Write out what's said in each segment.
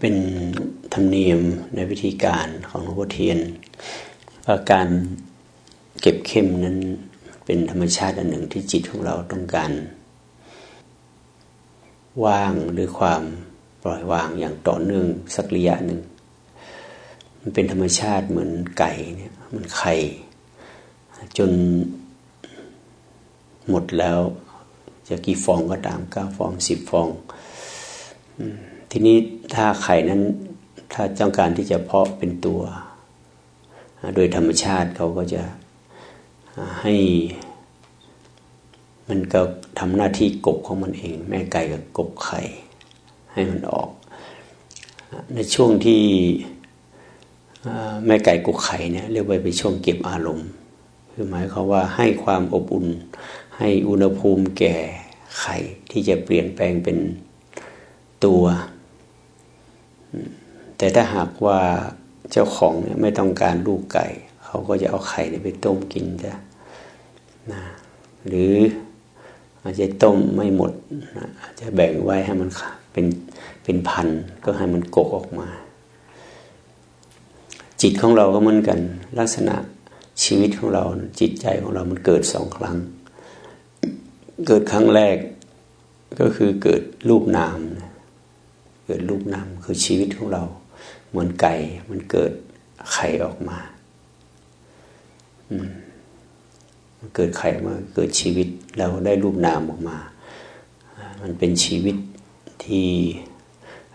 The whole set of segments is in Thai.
เป็นธรรมเนียมในวิธีการของหลวงพ่อเทียนว่าการเก็บเข้มนั้นเป็นธรรมชาติอันหนึ่งที่จิตของเราต้องการ ว่างหรือความปล่อยวางอย่างต่อเนื่องสักระยะหนึ่ง มันเป็นธรรมชาติเหมือนไก่เนี่ยมันไข่จนหมดแล้ว จะกี่ฟองก็ตามเก้าฟองสิบฟอง ทีนี้ถ้าไข่นั้นถ้าต้องการที่จะเพาะเป็นตัว โดยธรรมชาติเขาก็จะให้มันก็ทำหน้าที่กบของมันเอง แม่ไก่กับกบไข่ ให้มันออก ในช่วงที่แม่ไก่กบไข่เนี่ยเรียกว่าเป็นช่วงเก็บอารมณ์ คือหมายความว่าให้ความอบอุ่น ให้อุณหภูมิแก่ไข่ที่จะเปลี่ยนแปลงเป็นตัว แต่ถ้าหากว่าเจ้าของเนี่ยไม่ต้องการลูกไก่ เขาก็จะเอาไข่ไปต้มกินจ้ะนะหรืออาจจะต้มไม่หมดนะอาจจะแบ่งไว้ให้มันเป็นเป็นพันก็ให้มันกกออกมา จิตของเราก็เหมือนกัน ลักษณะชีวิตของเราจิตใจของเรามันเกิดสองครั้ง เกิดครั้งแรกก็คือเกิดรูปนาม เกิดรูปนามคือชีวิตของเรา เหมือนไก่มันเกิดไข่ออกมา มันเกิดไข่มาเกิดชีวิตเราได้รูปนามออกมา มันเป็นชีวิตที่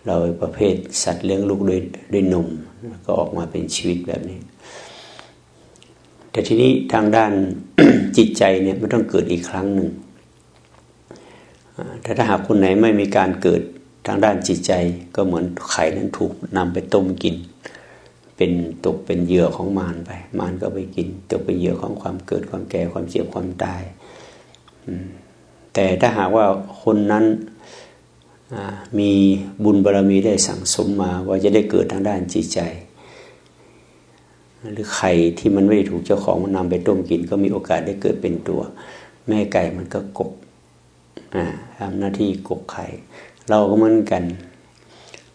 เราประเภทสัตว์เลี้ยงลูกด้วยด้วยนมก็ออกมาเป็นชีวิตแบบนี้ แต่ทีนี้ทางด้านจิตใจเนี่ยไม่ต้องเกิดอีกครั้งหนึ่งแต่ถ้าหากคนไหนไม่มีการเกิด ทางด้านจิตใจก็เหมือนไข่นั้นถูกนำไปต้มกิน เป็นตกเป็นเหยื่อของมารไป มารก็ไปกิน ตกเป็นเหยื่อของความเกิดความแก่ความเจ็บความตายแต่ถ้าหากว่าคนนั้นมีบุญบารรมีได้สั่งสมมาว่าจะได้เกิดทางด้านจิตใจ หรือไข่ที่มันไม่ได้ถูกเจ้าของมันนำไปต้มกิน ก็มีโอกาสได้เกิดเป็นตัว แม่ไก่มันก็กบทำหน้าที่กบไข่ เราก็เหมือนกัน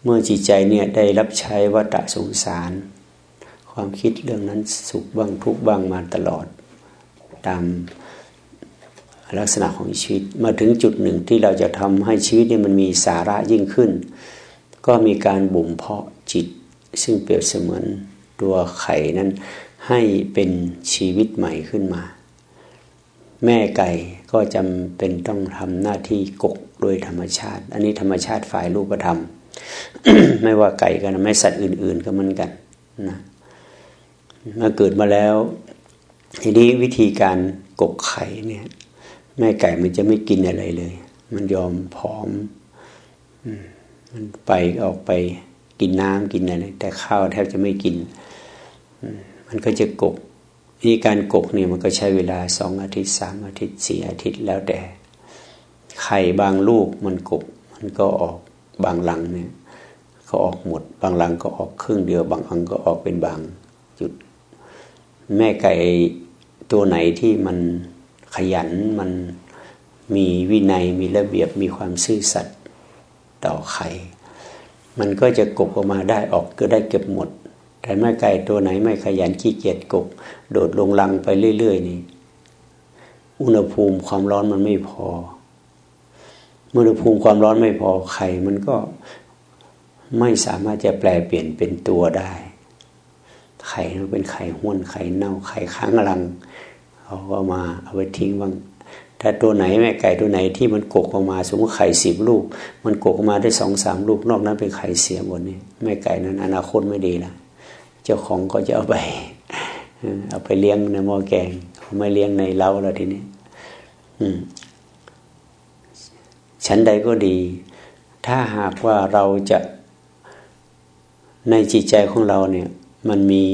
เมื่อจิตใจเนี่ยได้รับใช้วัฏสงสาร ความคิดเรื่องนั้นสุขบ้างทุกบ้างมาตลอด ตามลักษณะของชีวิตมาถึงจุดหนึ่งที่เราจะทำให้ชีวิตเนี่ยมันมีสาระยิ่งขึ้น ก็มีการบ่มเพาะจิต ซึ่งเปรียบเสมือนตัวไข่นั้นให้เป็นชีวิตใหม่ขึ้นมา แม่ไก่ก็จำเป็นต้องทำหน้าที่กกโดยธรรมชาติ อันนี้ธรรมชาติฝ่ายรูปธรรม ไม่ว่าไก่กันไม่สัตว์อื่น ๆ ก็เหมือนกันนะเมื่อเกิดมาแล้ว ทีนี้วิธีการกกไข่เนี่ย แม่ไก่มันจะไม่กินอะไรเลย มันยอมพร้อมมันไปออกไปกินน้ำกินอะไรแต่ข้าวแทบจะไม่กิน มันก็จะกก นี่การกกเนี่ยมันก็ใช้เวลาสองอาทิตย์สามอาทิตย์สี่อาทิตย์แล้วแต่ ไข่บางลูกมันกบมันก็ออกบางหลังเนี่ยก็ออกหมด บางหลังก็ออกครึ่งเดียว บางอังก็ออกเป็นบางจุด แม่ไก่ตัวไหนที่มันขยันมันมีวินัยมีระเบียบมีความซื่อสัตย์ต่อไข่ มันก็จะกบออกมาได้ออกก็ได้เก็บหมด แต่แม่ไก่ตัวไหนไม่ขยันขี้เกียจกบ โดดลงลังไปเรื่อยๆนี่อุณหภูมิความร้อนมันไม่พออุณหภูมิความร้อนไม่พอไข่มันก็ไม่สามารถจะแปลเปลี่ยนเป็นตัวได้ ไข่มันเป็นไข่ห้วนไข่เน่าไข่ค้างรังเขาก็มาเอาไปทิ้งบ้างถ้าตัวไหนแม่ไก่ตัวไหนที่มันกกออกมาสมมติไข่สิบลูก มันกกออกมาได้สองสามลูกนอกนั้นเป็นไข่เสียหมดนี่แม่ไก่นั้นอนาคตไม่ดีละเจ้าของก็จะเอาไป เอาไปเลี้ยงในหม้อแกงเขาไม่เลี้ยงในเล้าแล้วทีนี้อืมชั้นใดก็ดี ถ้าหากว่าเราจะในจิตใจของเราเนี่ย มันมี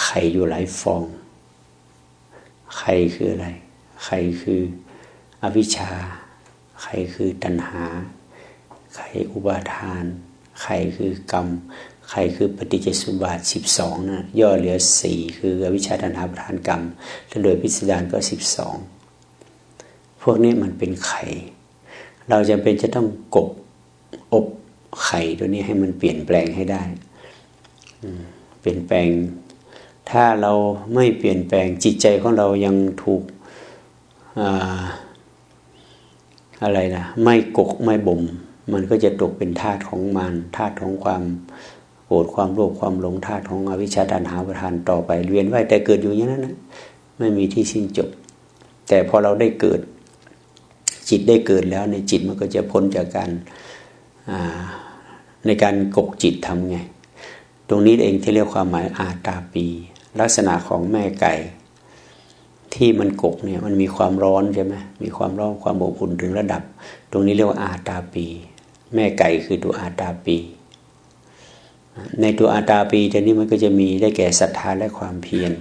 ไข่อยู่หลายฟอง ไข่คืออะไร ไข่คืออวิชชา ไข่คือตัณหา ไข่อุบาทาน ไข่คือกรรม ไข่คือปฏิจจสุบาทสิบสองนะย่อเหลือสี่คืออวิชชาตัณหาประธานกรรมและโดยพิสดารก็สิบสองพวกนี้มันเป็นไข่ เราจะเป็นจะต้องกบอบไข่ตัวนี้ให้มันเปลี่ยนแปลงให้ได้เปลี่ยนแปลง ถ้าเราไม่เปลี่ยนแปลงจิตใจของเรายังถูกอะไรนะไม่กกไม่บ่ม มันก็จะตกเป็นธาตุของมันธาตุของความ โกรธความโลภความหลงธาตุของอวิชชาดันหาประทานต่อไปเวียนว่ายแต่เกิดอยู่อย่างนั้นนะไม่มีที่สิ้นจบ แต่พอเราได้เกิด จิตได้เกิดแล้วในจิตมันก็จะพ้นจากการในการกกจิตทำไง ตรงนี้เองที่เรียกความหมายอาตาปี ลักษณะของแม่ไก่ที่มันกกเนี่ยมันมีความร้อนใช่ไหมมีความร้อนความอบอุ่นถึงระดับ ตรงนี้เรียกว่าอาตาปี แม่ไก่คือตัวอาตาปี ในตัวอาตาปีตัวนี้มันก็จะมีได้แก่ศรัทธาและความเพียร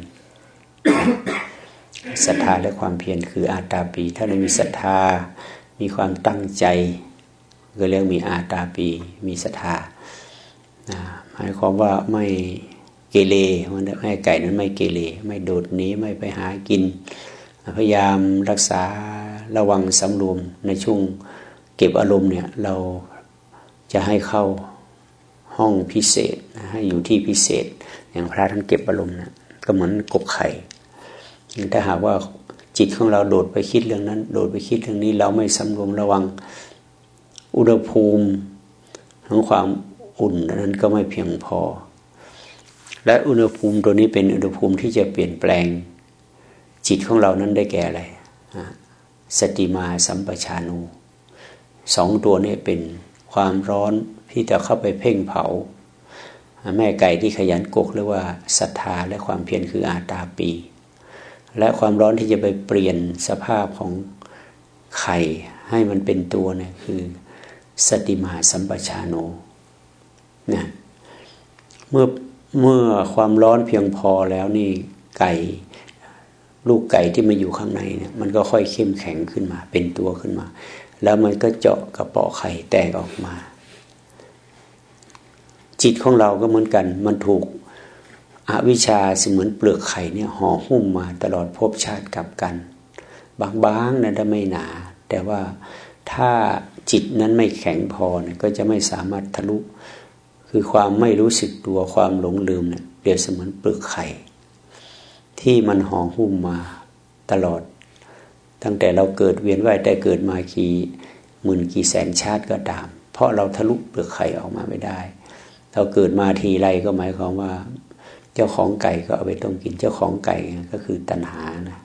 ศรัทธาและความเพียรคืออาตาปี ถ้าเรามีศรัทธา มีความตั้งใจ ก็เรียกมีอาตาปี มีศรัทธาหมายความว่าไม่เกเรมันแม่ไก่นั้นไม่เกเรไม่โดดหนีไม่ไปหากิน พยายามรักษาระวังสำรวมในช่วงเก็บอารมณ์เนี่ยเราจะให้เข้า ห้องพิเศษให้อยู่ที่พิเศษ อย่างพระท่านเก็บอารมณ์นะก็เหมือนกบไข่ถ้าหากว่าจิตของเราโดดไปคิดเรื่องนั้น โดดไปคิดเรื่องนี้เราไม่สำรวมระวังอุณหภูมิของความอุ่นนั้นก็ไม่เพียงพอ และอุณหภูมิตัวนี้เป็นอุณหภูมิที่จะเปลี่ยนแปลงจิตของเรานั้นได้แก่อะไรสติมาสัมปชานูสองตัวนี้เป็นความร้อน ที่จะเข้าไปเพ่งเผา แม่ไก่ที่ขยันกกเรียกว่าศรัทธาและความเพียรคืออาตาปี และความร้อนที่จะไปเปลี่ยนสภาพของไข่ให้มันเป็นตัวเนี่ยคือสติมาสัมปชาโนนะเมื่อเมื่อความร้อนเพียงพอแล้วนี่ไก่ลูกไก่ที่มาอยู่ข้างในเนี่ยมันก็ค่อยเข้มแข็งขึ้นมา เป็นตัวขึ้นมา แล้วมันก็เจาะกระเปาะไข่แตกออกมา จิตของเราก็เหมือนกัน มันถูกอวิชชาเสมือนเปลือกไข่เนี่ยห่อหุ้มมาตลอดภพชาติกับกัน บางๆนะถ้าไม่หนา แต่ว่าถ้าจิตนั้นไม่แข็งพอเนี่ยก็จะไม่สามารถทะลุ คือความไม่รู้สึกตัวความหลงลืมเนี่ยเปรียบเสมือนเปลือกไข่ ที่มันห่อหุ้มมาตลอด ตั้งแต่เราเกิดเวียนว่ายแต่เกิดมากี่หมื่นกี่แสนชาติก็ตาม เพราะเราทะลุเปลือกไข่ออกมาไม่ได้ เราเกิดมาทีไรก็หมายความว่า เจ้าของไก่ก็เอาไปต้มกิน เจ้าของไก่ก็คือตัณหานะ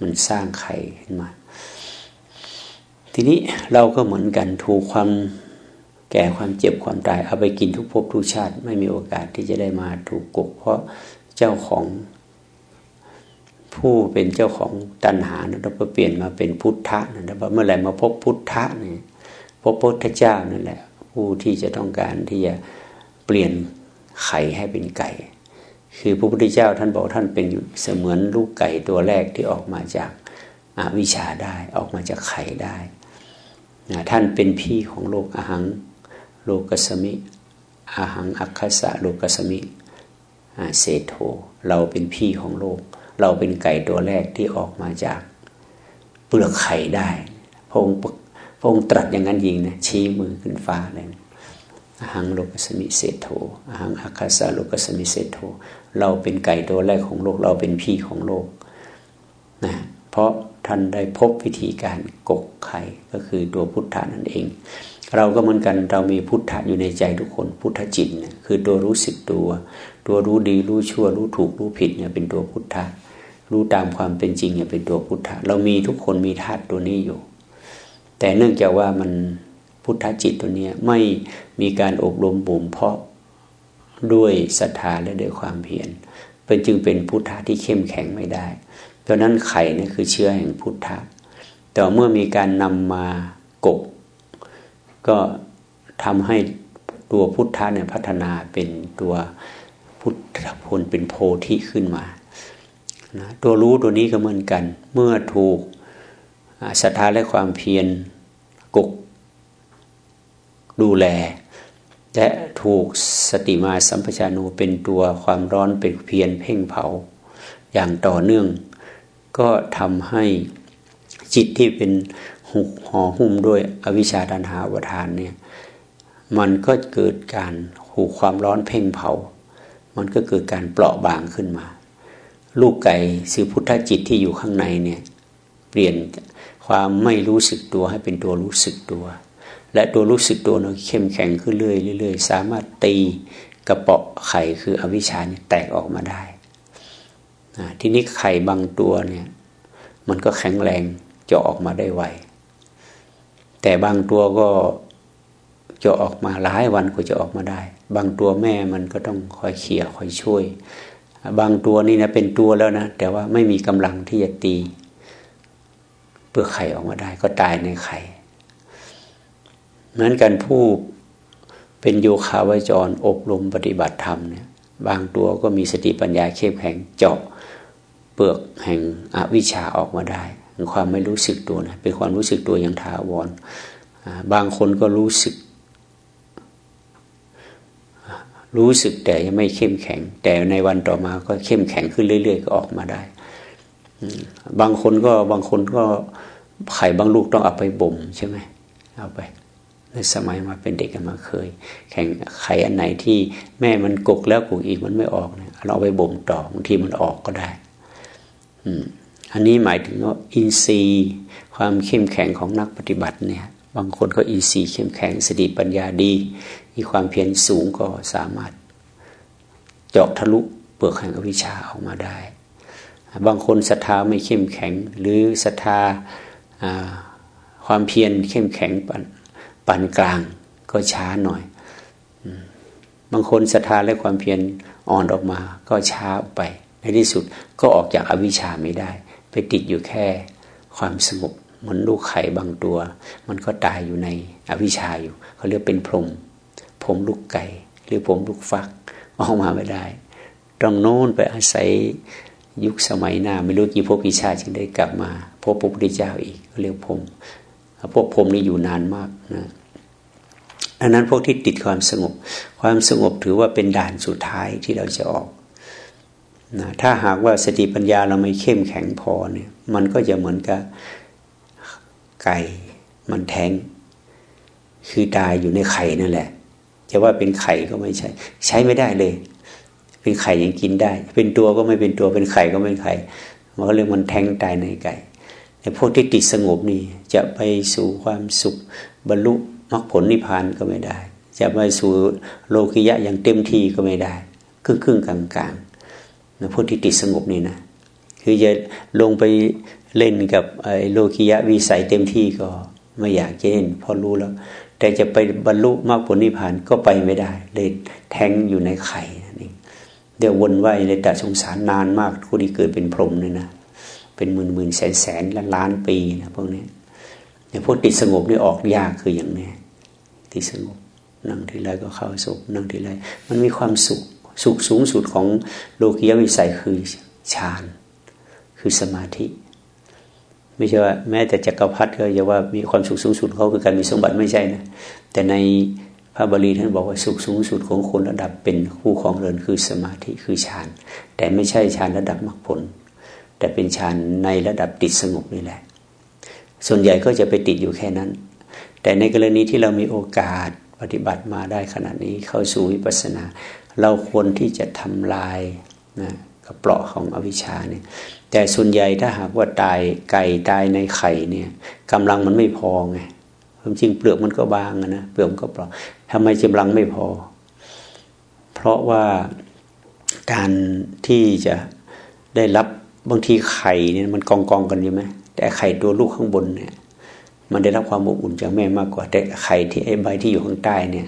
มันสร้างไข่ขึ้นมา ทีนี้เราก็เหมือนกันถูกความแก่ความเจ็บความตายเอาไปกินทุกภพทุกชาติ ไม่มีโอกาสที่จะได้มาถูกกบเพราะเจ้าของผู้เป็นเจ้าของตัณหานะเราเปลี่ยนมาเป็นพุทธะนะเมื่อไหร่มาพบพุทธะนี่พบพุทธเจ้านั่นแหละ ผู้ที่จะต้องการที่จะเปลี่ยนไข่ให้เป็นไก่ คือพระพุทธเจ้าท่านบอกท่านเป็นเสมือนลูกไก่ตัวแรกที่ออกมาจากอาวิชาได้ออกมาจากไข่ได้ท่านเป็นพี่ของโลกอหังโลกสมิอาหังอัคคสะโลกสมิเศโธเราเป็นพี่ของโลก เราเป็นไก่ตัวแรกที่ออกมาจากเปลือกไข่ได้พง พงตรัสอย่างนั้นยิงนะชี้มือขึ้นฟ้าเลยอาหังโลกสมิเศโธอาหังอัคคสะโลกสมิเศโธเราเป็นไก่ตัวแรกของโลก เราเป็นพี่ของโลกนะเพราะท่านได้พบวิธีการกกไข่ก็คือตัวพุทธานั่นเอง เราก็เหมือนกันเรามีพุทธะอยู่ในใจทุกคนพุทธจิตเนี่ยคือตัวรู้สึกตัว ตัวรู้ดีรู้ชั่ว รู้ถูกรู้ผิดเนี่ยเป็นตัวพุทธะรู้ตามความเป็นจริงเนี่ยเป็นตัวพุทธะเรามีทุกคนมีธาตุตัวนี้อยู่ แต่เนื่องจากว่ามันพุทธจิตตัวนี้ไม่มีการอบรมบ่มเพาะด้วยศรัทธาและด้วยความเพียรเป็นจึงเป็นพุทธะที่เข้มแข็งไม่ได้เพราะนั้นไข่นี่คือเชื้อแห่งพุทธะแต่เมื่อมีการนำมากบก็ทำให้ตัวพุทธะเนี่ยพัฒนาเป็นตัวพุทธพลเป็นโพธิขึ้นมานะตัวรู้ตัวนี้ก็เหมือนกัน เมื่อถูก ศรัทธาและความเพียรกกดูแล และถูกสติมาสัมปชานูเป็นตัวความร้อนเป็นเพียรเพ่งเผา อย่างต่อเนื่อง ก็ทำให้จิตที่เป็นหุกห่อหุ้มด้วยอวิชชาตันหาวทานเนี่ยมันก็เกิดการหูความร้อนเพ่งเผา มันก็เกิดการเปราะบางขึ้นมา ลูกไก่สือพุทธจิตที่อยู่ข้างในเนี่ยเปลี่ยน ความไม่รู้สึกตัวให้เป็นตัวรู้สึกตัว และตัวรู้สึกตัวเราเข้มแข็งขึ้นเรื่อยๆสามารถตีกระเปาะไข่คืออวิชชาเนี่ยแตกออกมาได้ทีนี้ไข่บางตัวเนี่ย มันก็แข็งแรงจะออกมาได้ไวแต่บางตัวก็จะออกมาหลายวันกว่าจะออกมาได้ บางตัวแม่มันก็ต้องคอยเขี่ยคอยช่วย บางตัวนี่นะเป็นตัวแล้วนะแต่ว่าไม่มีกำลังที่จะตี เปลือกไข่ออกมาได้ ก็ตายในไข่เหมือนกันผู้เป็นโยคาวจรอบรมปฏิบัติธรรมเนี่ยบางตัวก็มีสติปัญญาเข้มแข็งเจาะเปลือกแห่งอวิชชาออกมาได้ความไม่รู้สึกตัวนะเป็นความรู้สึกตัวอย่างถาวรบางคนก็รู้สึก รู้สึกแต่ยังไม่เข้มแข็ง แต่ในวันต่อมาก็เข้มแข็งขึ้นเรื่อย ๆ ก็ออกมาได้ บางคนก็บางคนก็ไข่บางลูกต้องเอาไปบ่มใช่ไหมเอาไป ในสมัยมาเป็นเด็กกันมาเคย แข่งไข่อันไหนที่แม่มันกกแล้วกกอีกมันไม่ออกเนี่ยเราไปบ่มต่อบางทีมันออกก็ได้ อืมอันนี้หมายถึงว่าอินทรีย์ความเข้มแข็งของนักปฏิบัติเนี่ย บางคนก็อินทรีย์เข้มแข็งสติปัญญาดี มีความเพียรสูงก็สามารถ เจาะทะลุเปลือกแห่งอวิชชาออกมาได้ บางคนศรัทธาไม่เข้มแข็ง หรือศรัทธาความเพียรเข้มแข็งปานกลางก็ช้าหน่อย บางคนศรัทธาและความเพียรอ่อนออกมาก็ช้าไป ในที่สุดก็ออกจากอวิชชาไม่ได้ ไปติดอยู่แค่ความสงบเหมือนลูกไข่บางตัว มันก็ตายอยู่ในอวิชชาอยู่เขาเรียกเป็นพรมผมลูกไก่ หรือผมลูกฟักออกมาไม่ได้ต้องโน้นไปอาศัย ยุคสมัยหน้า ไม่รู้กี่พวกกี่ชาติจึงได้กลับมาพบพระพุทธเจ้าอีกเรียกผมพวกผมนี่อยู่นานมากนะอันนั้นพวกที่ติดความสงบ ความสงบถือว่าเป็นด่านสุดท้ายที่เราจะออกนะถ้าหากว่าสติปัญญาเราไม่เข้มแข็งพอเนี่ย มันก็จะเหมือนกับไก่มันแทง คือตายอยู่ในไข่นั่นแหละ จะว่าเป็นไข่ก็ไม่ใช่ ใช้ไม่ได้เลย เป็นไข่ยังกินได้ เป็นตัวก็ไม่เป็นตัวเป็นไข่ก็ไม่ไข่มันก็เรียกมันแทงตายในไก่แต่พวกที่ติดสงบนี่จะไปสู่ความสุขบรรลุมรรคผลนิพพานก็ไม่ได้ จะไปสู่โลกิยะอย่างเต็มที่ก็ไม่ได้ครึ่งครึ่งกลางกลางนะผู้ที่ติดสงบนี่นะ คือจะลงไปเล่นกับไอ้โลกิยะวิสัยเต็มที่ก็ไม่อยากจะเล่นพอรู้แล้ว แต่จะไปบรรลุมรรคผลนิพพานก็ไปไม่ได้ เลยแทงอยู่ในไข่ เดี๋ยววนว่ายในแต่สงสารนานมากผู้ที่เกิดเป็นพรหมเลยนะเป็นหมื่นหมื่นแสนแสนล้านล้านปีนะพวกนี้เนี่ยพวกติดสงบนี่ออกยากคืออย่างนี้ติดสงบนั่งทีไรก็เข้าสุขนั่งทีไรมันมีความสุขสุขสูงสุดของโลกียวิสัยคือฌานคือสมาธิ ไม่ใช่ว่าแม้แต่จักรพรรดิก็จะว่ามีความสุขสูงสุดเขาคือการมีสมบัติไม่ใช่นะแต่ใน พระบาลีท่านบอกว่าสุขสูงสุดของคนระดับเป็นคู่ของเรินคือสมาธิคือฌาน แต่ไม่ใช่ฌานระดับมรรคผล แต่เป็นฌานในระดับติดสงบนี่แหละ ส่วนใหญ่ก็จะไปติดอยู่แค่นั้น แต่ในกรณีที่เรามีโอกาสปฏิบัติมาได้ขนาดนี้เข้าสู่วิปัสสนา เราควรที่จะทำลายนะกระเปราะของอวิชชาเนี่ยแต่ส่วนใหญ่ถ้าหากว่าตายไก่ตายในไข่เนี่ยกำลังมันไม่พอไงความจริงเปลือกมันก็บางนะเปลือกมันก็เปราะ ทำไมกำลังไม่พอ เพราะว่าการที่จะได้รับบางทีไข่เนี่ยมันกองกองกันอยู่ไหมแต่ไข่ตัวลูกข้างบนเนี่ย มันได้รับความอบอุ่นจากแม่มากกว่า แต่ไข่ที่ไอ้ใบที่อยู่ข้างใต้เนี่ย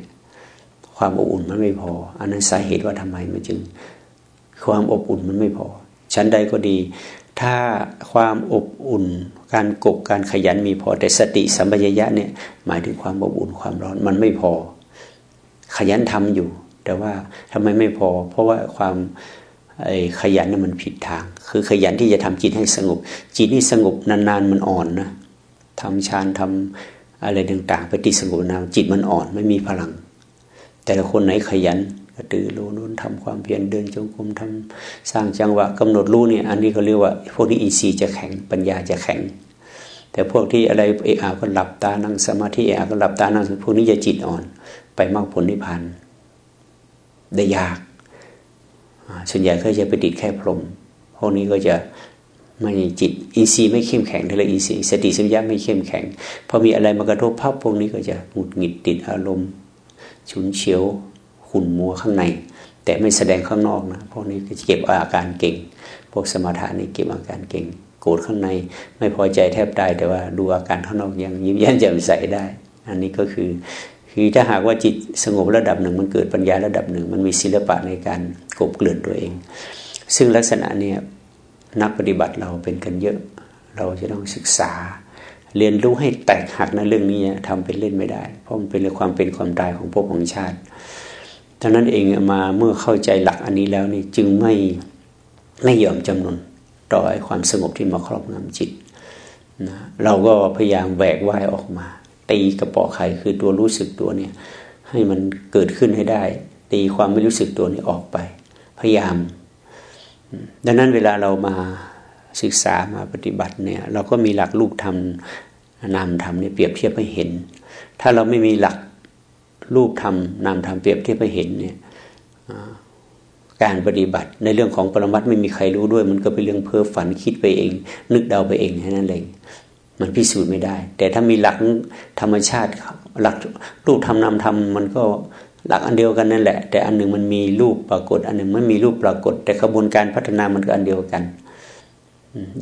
ความอบอุ่นมันไม่พอ อันนั้นสาเหตุว่าทำไมมันจึง ความอบอุ่นมันไม่พอ ชั้นใดก็ดี ถ้าความอบอุ่น การกบการขยันมีพอแต่สติสัมปชัญญะเนี่ยหมายถึงความอบอุ่นความร้อนมันไม่พอ ขยันทำอยู่ แต่ว่าทำไมไม่พอ เพราะว่าความขยันนี่มันผิดทาง คือขยันที่จะทำจิตให้สงบ จิตนี่สงบนานๆมันอ่อนนะทำฌานทำอะไรต่างๆไปติดสงบนานจิตมันอ่อนไม่มีพลัง แต่ละคนไหนขยันกระตือรู้นู้นทำความเพียรเดินจงกรมทำสร้างจังหวะกำหนดรู้เนี่ยอันนี้เขาเรียกว่า พวกนี้อินทรีย์จะแข็งปัญญาจะแข็ง แต่พวกที่อะไรเออาก็หลับตานั่งสมาธิเออาก็หลับตานั่งพวกนี้จะจิตอ่อน ไปมากผลนิพพานได้ยากส่วนใหญ่ก็จะไปติดแค่พรมพวกนี้ก็จะไม่จิตอินทรีย์ไม่เข้มแข็งทะเลอินทรีย์สติสัมยาไม่เข้มแข็งพอมีอะไรมากระทบภาพพวกนี้ก็จะหงุดหงิดติดอารมณ์ ฉุนเฉียวขุ่นมัวข้างใน แต่ไม่แสดงข้างนอกนะพวกนี้ก็จะเก็บอาการเก่ง พวกสมถะนี่เก็บอาการเก่ง โกรธข้างในไม่พอใจแทบตายแต่ว่าดูอาการข้างนอกยังยิ้มแย้มแจ่มใสได้ อันนี้ก็คือ คือถ้าหากว่าจิตสงบระดับหนึ่ง มันเกิดปัญญาระดับหนึ่ง มันมีศิลปะในการกบเกลื่อนตัวเอง ซึ่งลักษณะเนี่ยนักปฏิบัติเราเป็นกันเยอะ เราจะต้องศึกษา เรียนรู้ให้แตกหักในเรื่องนี้ทำเป็นเล่นไม่ได้ เพราะมันเป็นเรื่องความเป็นความตายของพวกของชาติดังนั้นเองมาเมื่อเข้าใจหลักอันนี้แล้วนี่จึงไม่ไม่ยอมจำนนต่อความสงบที่มาครอบงำจิตนะเราก็พยายามแหวกว่ายออกมา ตีกระป๋อไข่คือตัวรู้สึกตัวเนี่ย ให้มันเกิดขึ้นให้ได้ ตีความไม่รู้สึกตัวนี้ออกไป พยายาม ดังนั้นเวลาเรามาศึกษามาปฏิบัติเนี่ย เราก็มีหลักลูกธรรมนามธรรมเนี่ยเปรียบเทียบให้เห็น ถ้าเราไม่มีหลักรูปธรรมนามธรรมเปรียบเทียบให้เห็นเนี่ยการปฏิบัติในเรื่องของปรมัตไม่มีใครรู้ด้วย มันก็เป็นเรื่องเพ้อฝันคิดไปเอง นึกเดาไปเองแค่นั้นเอง มันพิสูจน์ไม่ได้ แต่ถ้ามีหลักธรรมชาติหลักรูปธรรมนามธรรมมันก็หลักอันเดียวกันนั่นแหละ แต่อันหนึ่งมันมีรูปปรากฏ อันหนึ่งไม่มีรูปปรากฏ แต่กระบวนการพัฒนามันก็อันเดียวกัน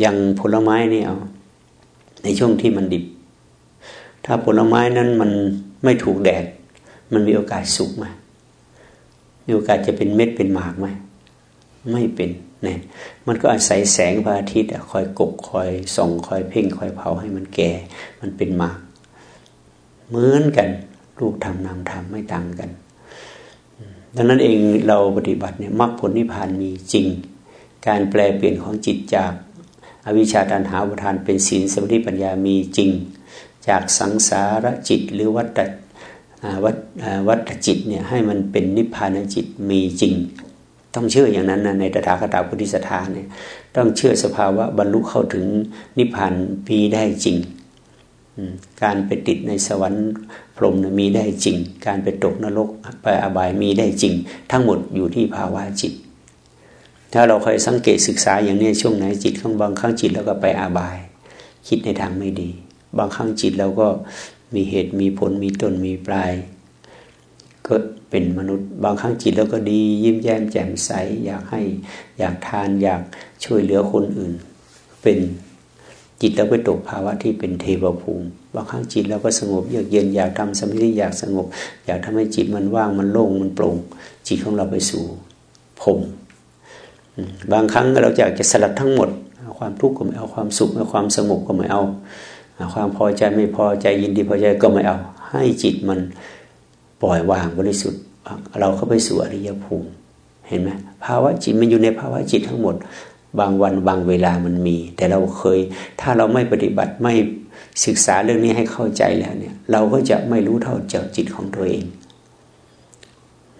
อย่างผลไม้นี่เอาในช่วงที่มันดิบ ถ้าผลไม้นั้นมันไม่ถูกแดด มันมีโอกาสสุกไหมมีโอกาสจะเป็นเม็ดเป็นหมากไหมไม่เป็น นี่มันก็อาศัยแสงพระอาทิตย์คอยกบคอยส่องคอยเพ่งคอยเผาให้มันแก่ มันเป็นหมากเหมือนกันลูกทำนามทำไม่ต่างกัน ดังนั้นเองเราปฏิบัติเนี่ยมรรคผลนิพพานมีจริง การแปลเปลี่ยนของจิตจากอวิชชาตันหาอุทานเป็นศีลสมาธิปัญญามีจริง จากสังสารจิตหรือวัฏวัฏวัฏจิตเนี่ยให้มันเป็นนิพพานจิตมีจริง ต้องเชื่ออย่างนั้นนะในตถาคตาพุทธิสถานเนี่ยต้องเชื่อสภาวะบรรลุเข้าถึงนิพพานมีได้จริง การไปติดในสวรรค์พรหมมีได้จริง การไปตกนรกไปอบายมีได้จริง ทั้งหมดอยู่ที่ภาวะจิต ถ้าเราเคยสังเกตศึกษาอย่างนี้ช่วงไหนจิตข้างบางครั้งจิตแล้วก็ไปอบาย คิดในทางไม่ดี บางครั้งจิตเราก็มีเหตุมีผลมีต้นมีปลายก็ เป็นมนุษย์ บางครั้งจิตเราก็ดี ยิ้มแย้มแจ่มใส อยากให้อยากทานอยากช่วยเหลือคนอื่น เป็นจิตเราไปตกภาวะที่เป็นเทวภูมิบางครั้งจิตเราก็สงบเยือกเย็นอยากทำสมาธิอยากสงบ อยากทำให้จิตมันว่างมันโล่งมันโปร่งจิตของเราไปสู่พรมบางครั้งเราอยากจะสลัดทั้งหมดความทุกข์ก็ไม่เอาความสุขไม่ความสงบก็ไม่เอา ความพอใจไม่พอใจยินดีพอใจก็ไม่เอา ให้จิตมัน ปล่อยวางบริสุทธิ์ เราเข้าไปสู่อริยภูมิ เห็นไหมภาวะจิตมันอยู่ในภาวะจิตทั้งหมด บางวันบางเวลามันมี แต่เราเคย ถ้าเราไม่ปฏิบัติไม่ศึกษาเรื่องนี้ให้เข้าใจแล้วเนี่ย เราก็จะไม่รู้เท่าเจ้าจิตของตัวเอง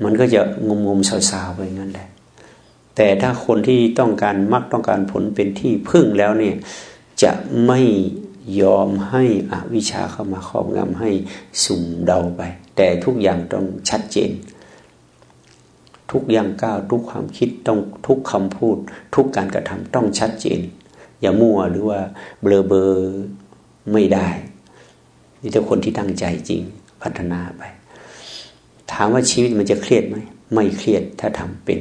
มันก็จะงมงมสาวๆไปงั้นแหละแต่ถ้าคนที่ต้องการมักต้องการผลเป็นที่พึ่งแล้วเนี่ยจะไม่ยอมให้อวิชชาเข้ามาครอบงำให้สุ่มเดาไป แต่ทุกอย่างต้องชัดเจน ทุกอย่างก้าวทุกความคิดต้องทุกคำพูด ทุกการกระทำต้องชัดเจน อย่ามั่วหรือว่าเบลอเบอร์ไม่ได้ นี่ถ้าคนที่ตั้งใจจริงพัฒนาไป ถามว่าชีวิตมันจะเครียดไหมไม่เครียดถ้าทำเป็น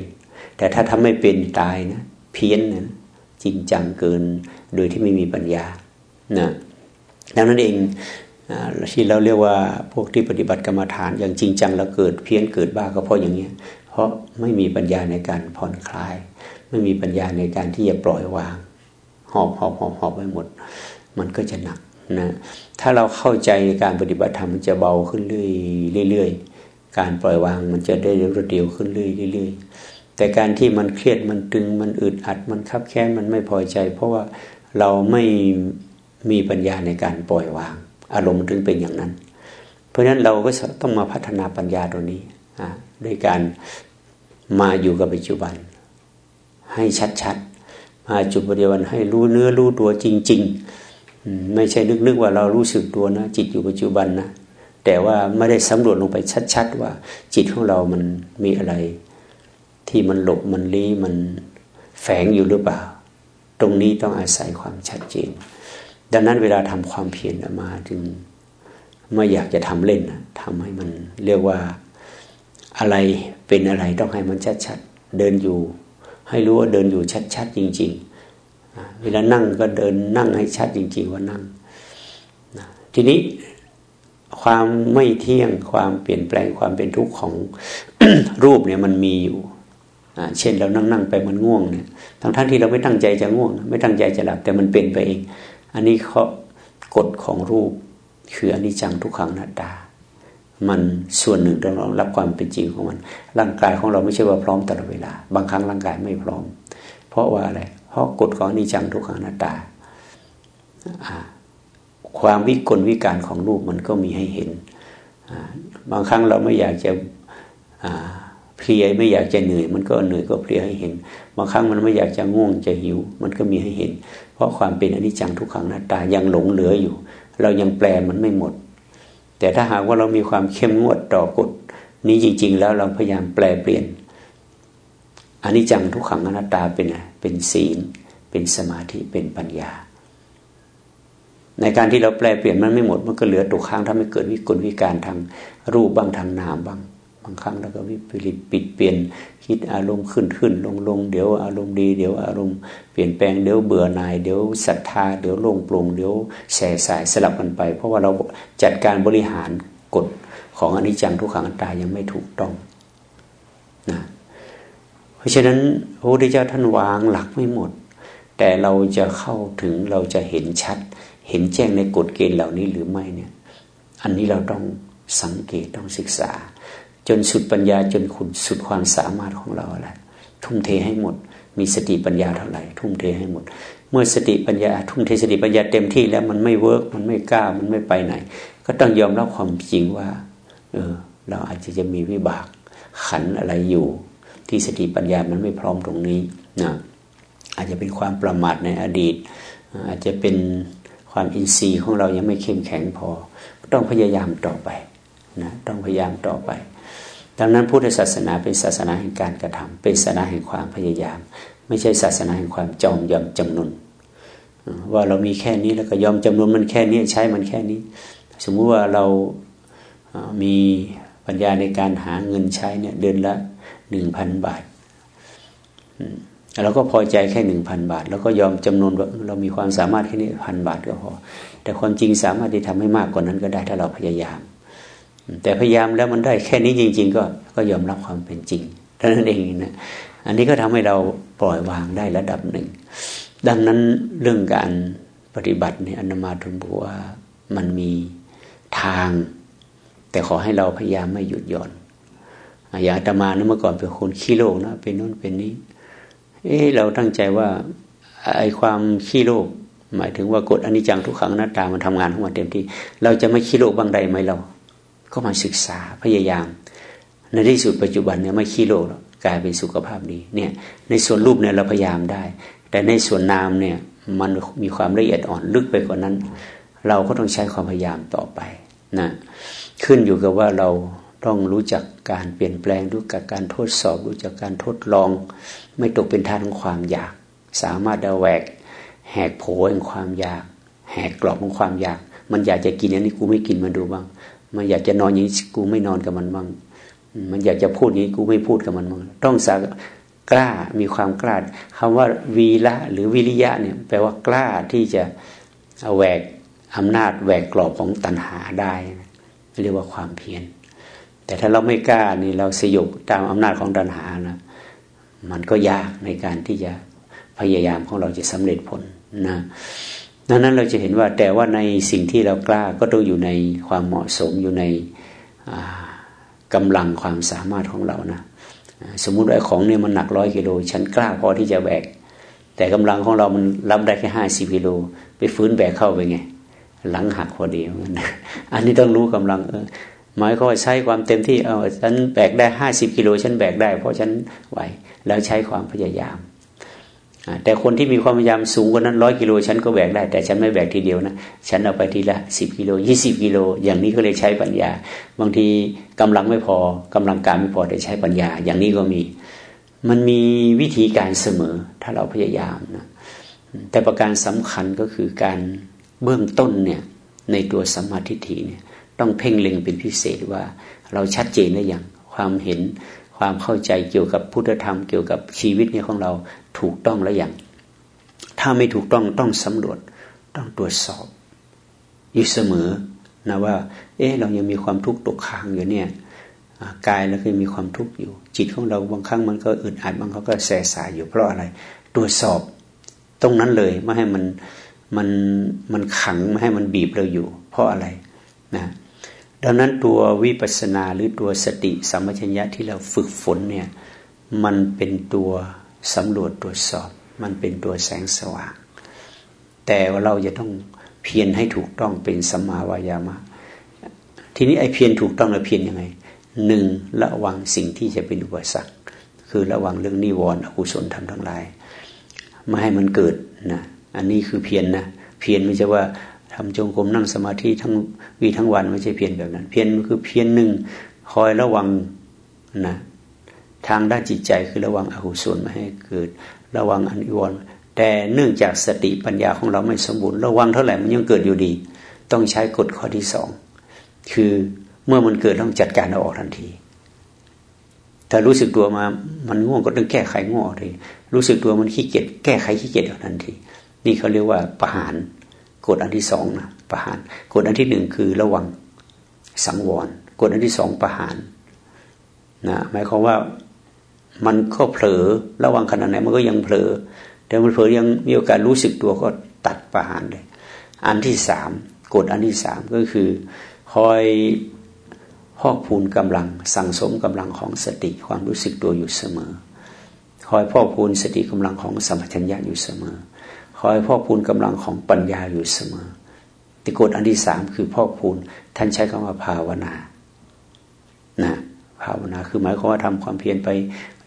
แต่ถ้าทำไม่เป็นตายนะ เพี้ยนนะจริงจังเกินโดยที่ไม่มีปัญญานะดังนั้นเอง ที่เราเรียกว่าพวกที่ปฏิบัติกรรมฐานอย่างจริงจังแล้วเกิดเพี้ยนเกิดบ้าก็เพราะอย่างนี้เพราะไม่มีปัญญาในการผ่อนคลาย ไม่มีปัญญาในการที่จะปล่อยวาง หอบหอบหอบหอบไปหมด มันก็จะหนักนะถ้าเราเข้าใจการปฏิบัติธรรมมันจะเบาขึ้นเรื่อยๆการปล่อยวางมันจะได้รวดเร็วขึ้นเรื่อยๆแต่การที่มันเครียดมันตึงมันอึดอัดมันคับแค้นมันไม่พอใจ เพราะว่าเราไม่มีปัญญาในการปล่อยวาง อารมณ์ถึงเป็นอย่างนั้น เพราะฉะนั้นเราก็ต้องมาพัฒนาปัญญาตัวนี้ด้วยการมาอยู่กับปัจจุบัน ให้ชัดๆ มาจุดปัจจุบันให้รู้เนื้อรู้ตัวจริง ๆ ไม่ใช่นึกๆว่าเรารู้สึกตัวนะ จิตอยู่ปัจจุบันนะแต่ว่าไม่ได้สำรวจลงไปชัด ๆ ว่าจิตของเรามันมีอะไร ที่มันหลบมันลี้มันแฝงอยู่หรือเปล่า ตรงนี้ต้องอาศัยความชัดเจน ดังนั้นเวลาทำความเพียรมาจึงไม่อยากจะทำเล่นนะทำให้มันเรียกว่าอะไรเป็นอะไรต้องให้มันชัดๆเดินอยู่ ให้รู้ว่าเดินอยู่ชัดๆจริง ๆ เวลานั่งก็เดินนั่งให้ชัดจริง ๆ ว่านั่งทีนี้ความไม่เที่ยงความเปลี่ยนแปลงความเป็นทุกข์ของรูปเนี่ยมันมีอยู่เช่นเรานั่งนั่งไปมันง่วงเนี่ยทั้งท่านที่เราไม่ตั้งใจจะง่วง ไม่ตั้งใจจะหลับแต่มันเป็นไปเอง อันนี้เขากฎของรูปคืออนิจจังทุกขังนัตตา มันส่วนหนึ่งต้องรับความเป็นจริงของมัน ร่างกายของเราไม่ใช่ว่าพร้อมตลอดเวลา บางครั้งร่างกายไม่พร้อม เพราะว่าอะไร เพราะกฎของอนิจจังทุกขังนัตตา ความวิกลวิการของรูปมันก็มีให้เห็น บางครั้งเราไม่อยากจะเพลียไม่อยากจะเหนื่อย มันก็เหนื่อยก็เพลียให้เห็น บางครั้งมันไม่อยากจะง่วงจะหิว มันก็มีให้เห็น เพราะความเป็นอนิจจังทุกขังนัตตายังหลงเหลืออยู่ เรายังแปลมันไม่หมด แต่ถ้าหากว่าเรามีความเข้มงวดต่อกฎนี้จริง ๆ แล้วเราพยายามแปลเปลี่ยนอนนี้จังทุกขังอนัตตาเป็นเป็นศีล เป็นสมาธิเป็นปัญญา ในการที่เราแปลเปลี่ยนมันไม่หมดมันก็เหลือตกค้างถ้าไม่เกิดวิกลวิการทางรูปบ้างทางนามบ้างางครั้งเราก็วิปริตปิดเปลี่ยนคิดอารมณ์ขึ้นขึ้นลงลงเดี๋ยวอารมณ์ดีเดี๋ยวอารมณ์เปลี่ยนแปลงเดี๋ยวเบื่อหน่ายเดี๋ยวศรัทธาเดี๋ยวโล่งโปร่งเดี๋ยวแส่สายสลับกันไป เพราะว่าเราจัดการบริหารกฎของอนิจจังทุกขังอัตตายังไม่ถูกต้องนะเพราะฉะนั้นพระพุทธเจ้าท่านวางหลักไม่หมด แต่เราจะเข้าถึงเราจะเห็นชัด เห็นแจ้งในกฎเกณฑ์เหล่านี้หรือไม่เนี่ย อันนี้เราต้องสังเกตต้องศึกษา จนสุดปัญญาจนขุดสุดความสามารถของเราอะไรทุ่มเทให้หมด มีสติปัญญาเท่าไหร่ ทุ่มเทให้หมด เมื่อสติปัญญา ทุ่มเทสติปัญญาเต็มที่แล้วมันไม่ work มันไม่ก้าวมันไม่ไปไหน ก็ต้องยอมรับความจริงว่า เออ เราอาจจะจะมีวิบาก ขันอะไรอยู่ ที่สติปัญญามันไม่พร้อมตรงนี้นะอาจจะเป็นความประมาทในอดีต อาจจะเป็นความอินทรีย์ของเรายังไม่เข้มแข็งพอ ต้องพยายามต่อไปนะต้องพยายามต่อไป ดังนั้นพุทธศาสนาเป็นศาสนาแห่งการกระทำเป็นศาสนาแห่งความพยายาม ไม่ใช่ศาสนาแห่งความจอมยอมจำนนว่าเรามีแค่นี้แล้วก็ยอมจำนวนมันแค่นี้ใช้มันแค่นี้ สมมุติว่าเรามีปัญญาในการหาเงินใช้เนี่ยเดือนละหนึ่งพันบาทเราก็พอใจแค่หนึ่งพันบาท แล้วก็ยอมจำนวนว่าเรามีความสามารถแค่นี้พันบาทก็พอ แต่ความจริงสามารถที่ทำให้มากกว่านั้นก็ได้ถ้าเราพยายาม แต่พยายามแล้วมันได้แค่นี้จริง ๆ ก็ก็ยอมรับความเป็นจริงเท่านั้นเองนะอันนี้ก็ทำให้เราปล่อยวางได้ระดับหนึ่ง ดังนั้นเรื่องการปฏิบัติในอนามาทุนบอกว่ามันมีทาง แต่ขอให้เราพยายามไม่หยุดหย่อนอย่างอาตมานะเมื่อก่อนเป็นคนขี้โลกนะเป็นนู่นเป็นนี้ เออเราตั้งใจว่าไอ้ความขี้โลก หมายถึงว่ากฎอนิจจังทุกขังหน้าตามันทำงานของมันเต็มที่ เราจะไม่ขี้โลกบางใดไหมเรา ก็มาศึกษาพยายาม ในที่สุดปัจจุบันเนี่ยไม่ขี้โลกแล้วกลายเป็นสุขภาพดีเนี่ยในส่วนรูปเนี่ยเราพยายามได้ แต่ในส่วนนามเนี่ยมันมีความละเอียดอ่อนลึกไปกว่านั้น เราก็ต้องใช้ความพยายามต่อไปนะขึ้นอยู่กับว่าเราต้องรู้จักการเปลี่ยนแปลงรู้จักการทดสอบ รู้จักการทดลอง ไม่ตกเป็นท่าของความอยาก สามารถดาแหวกแหกโผล่ของความอยาก แหกกรอบของความอยาก มันอยากจะกินอันนี้กูไม่กินมาดูบ้าง มันอยากจะนอนอย่างนี้กูไม่นอนกับมันบ้างมันอยากจะพูดอย่างนี้กูไม่พูดกับมันบ้างต้องสักกล้ามีความกล้าคำว่าวีละหรือวิริยะเนี่ยแปลว่ากล้าที่จะแหวกอำนาจแหวกกรอบของตัณหาได้เรียกว่าความเพียรแต่ถ้าเราไม่กล้านี่เราสยบตามอำนาจของตัณหานะมันก็ยากในการที่จะพยายามของเราจะสำเร็จผลนะ ดังนั้นเราจะเห็นว่าแต่ว่าในสิ่งที่เรากล้าก็ต้องอยู่ในความเหมาะสมอยู่ในกำลังความสามารถของเรานะสมมุติว่าของเนี่ยมันหนักร้อยกิโลฉันกล้าพอที่จะแบก แต่กำลังของเรามันรับได้แค่ห้าสิบกิโลไปฟื้นแบกเข้าไปไง หลังหักพอดีอันนี้ต้องรู้กำลังเออหมายก็ใช้ความเต็มที่เอาฉันแบกได้ห้าสิบกิโลฉันแบกได้ เพราะฉันไหวแล้วใช้ความพยายาม แต่คนที่มีความพยายามสูงกว่านั้นร้อยกิโลฉันก็แบกได้ แต่ฉันไม่แบกทีเดียวนะ ฉันเอาไปทีละสิบกิโลยี่สิบกิโล อย่างนี้ก็เลยใช้ปัญญา บางทีกำลังไม่พอกำลังการไม่พอแต่ใช้ปัญญา อย่างนี้ก็มี มันมีวิธีการเสมอถ้าเราพยายามนะแต่ประการสำคัญก็คือการเบื้องต้นเนี่ยในตัวสัมมาทิฏฐิเนี่ยต้องเพ่งเล็งเป็นพิเศษว่าเราชัดเจนหรือยังความเห็นความเข้าใจเกี่ยวกับพุทธธรรมเกี่ยวกับชีวิตเนี่ยของเรา ถูกต้องแล้วย่างถ้าไม่ถูกต้องต้องสำรวจ ต้องตรวจสอบ อยู่เสมอนะว่า เอ๊ะเรายังมีความทุกข์ตกค้างอยู่เนี่ยกายเราเคยมีความทุกข์อยู่ จิตของเราบางครั้งมันก็อึดอัดบางครั้งก็แสสายอยู่เพราะอะไร ตรวจสอบตรงนั้นเลยไม่ให้มันมันมันขังไม่ให้มันบีบเราอยู่ เพราะอะไรนะดังนั้นตัววิปัสสนาหรือตัวสติสัมปชัญญะที่เราฝึกฝนเนี่ยมันเป็นตัว สำรวจตรวจสอบ มันเป็นตัวแสงสว่าง แต่ว่าเราจะต้องเพียรให้ถูกต้องเป็นสัมมาวายามะ ทีนี้ไอ้เพียรถูกต้องเราเพียรยังไงหนึ่งระวังสิ่งที่จะเป็นอุปสรรค คือระวังเรื่องนิวรณ์อกุศลธรรมทั้งหลายไม่ให้มันเกิดนะอันนี้คือเพียรนนะเพียรไม่ใช่ว่าทำจงกรมนั่งสมาธิทั้งวีทั้งวันไม่ใช่เพียรแบบนั้น เพียรคือเพียรหนึ่งคอยระวังนะ ทางด้านจิตใจคือระวังอกุศลไม่ให้เกิด ระวังอันิวรแต่เนื่องจากสติปัญญาของเราไม่สมบูรณ์ระวังเท่าไหร่มันยังเกิดอยู่ดี ต้องใช้กฎข้อที่สองคือเมื่อมันเกิดต้องจัดการเอาออกทันที ถ้ารู้สึกตัวมามันง่วงก็ต้องแก้ไขง่วงออกทีรู้สึกตัวมันขี้เกียจแก้ไขขี้เกียจออกทันที นี่เขาเรียกว่าประหารกฎอันที่สองนะประหารกฎอันที่หนึ่งคือระวังสังวรกฎอันที่สองประหารนะหมายความว่า มันก็เผลอระวังขนาดไหนมันก็ยังเผลอแต่มันเผลอยังมีโอกาสรู้สึกตัวก็ตัดประหารเลย อันที่สามกฎอันที่สามก็คือคอยพอกพูนกำลังสั่งสมกำลังของสติความรู้สึกตัวอยู่เสมอ คอยพอกพูนสติกำลังของสมปชัญญะอยู่เสมอ คอยพอกพูนกำลังของปัญญาอยู่เสมอติกฎอันที่สามคือพอกพูนท่านใช้คำว่าภาวนานะ ภาวนา คือหมายความว่าทำความเพียรไป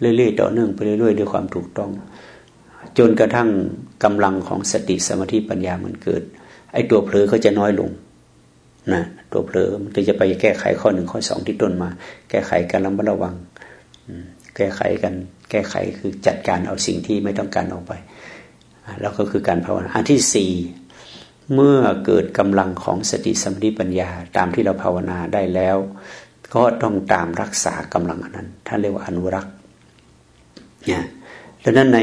เรื่อยๆต่อเนื่องไปเรื่อยๆ ด้วยความถูกต้อง จนกระทั่งกำลังของสติสมาธิปัญญามันเกิด ไอ้ตัวเผลอก็จะน้อยลงนะตัวเผลอมันจะไปแก้ไขข้อหนึ่งข้อสองที่ต้นมา แก้ไขการระมัดระวังแก้ไขกัน แก้ไขคือจัดการเอาสิ่งที่ไม่ต้องการออกไป แล้วก็คือการภาวนาอันที่สี่เมื่อเกิดกำลังของสติสมาธิปัญญาตามที่เราภาวนาได้แล้ว ก็ต้องตามรักษากำลังอันนั้นท่านเรียกว่าอนุรักษ์นี่ยดังนั้นใน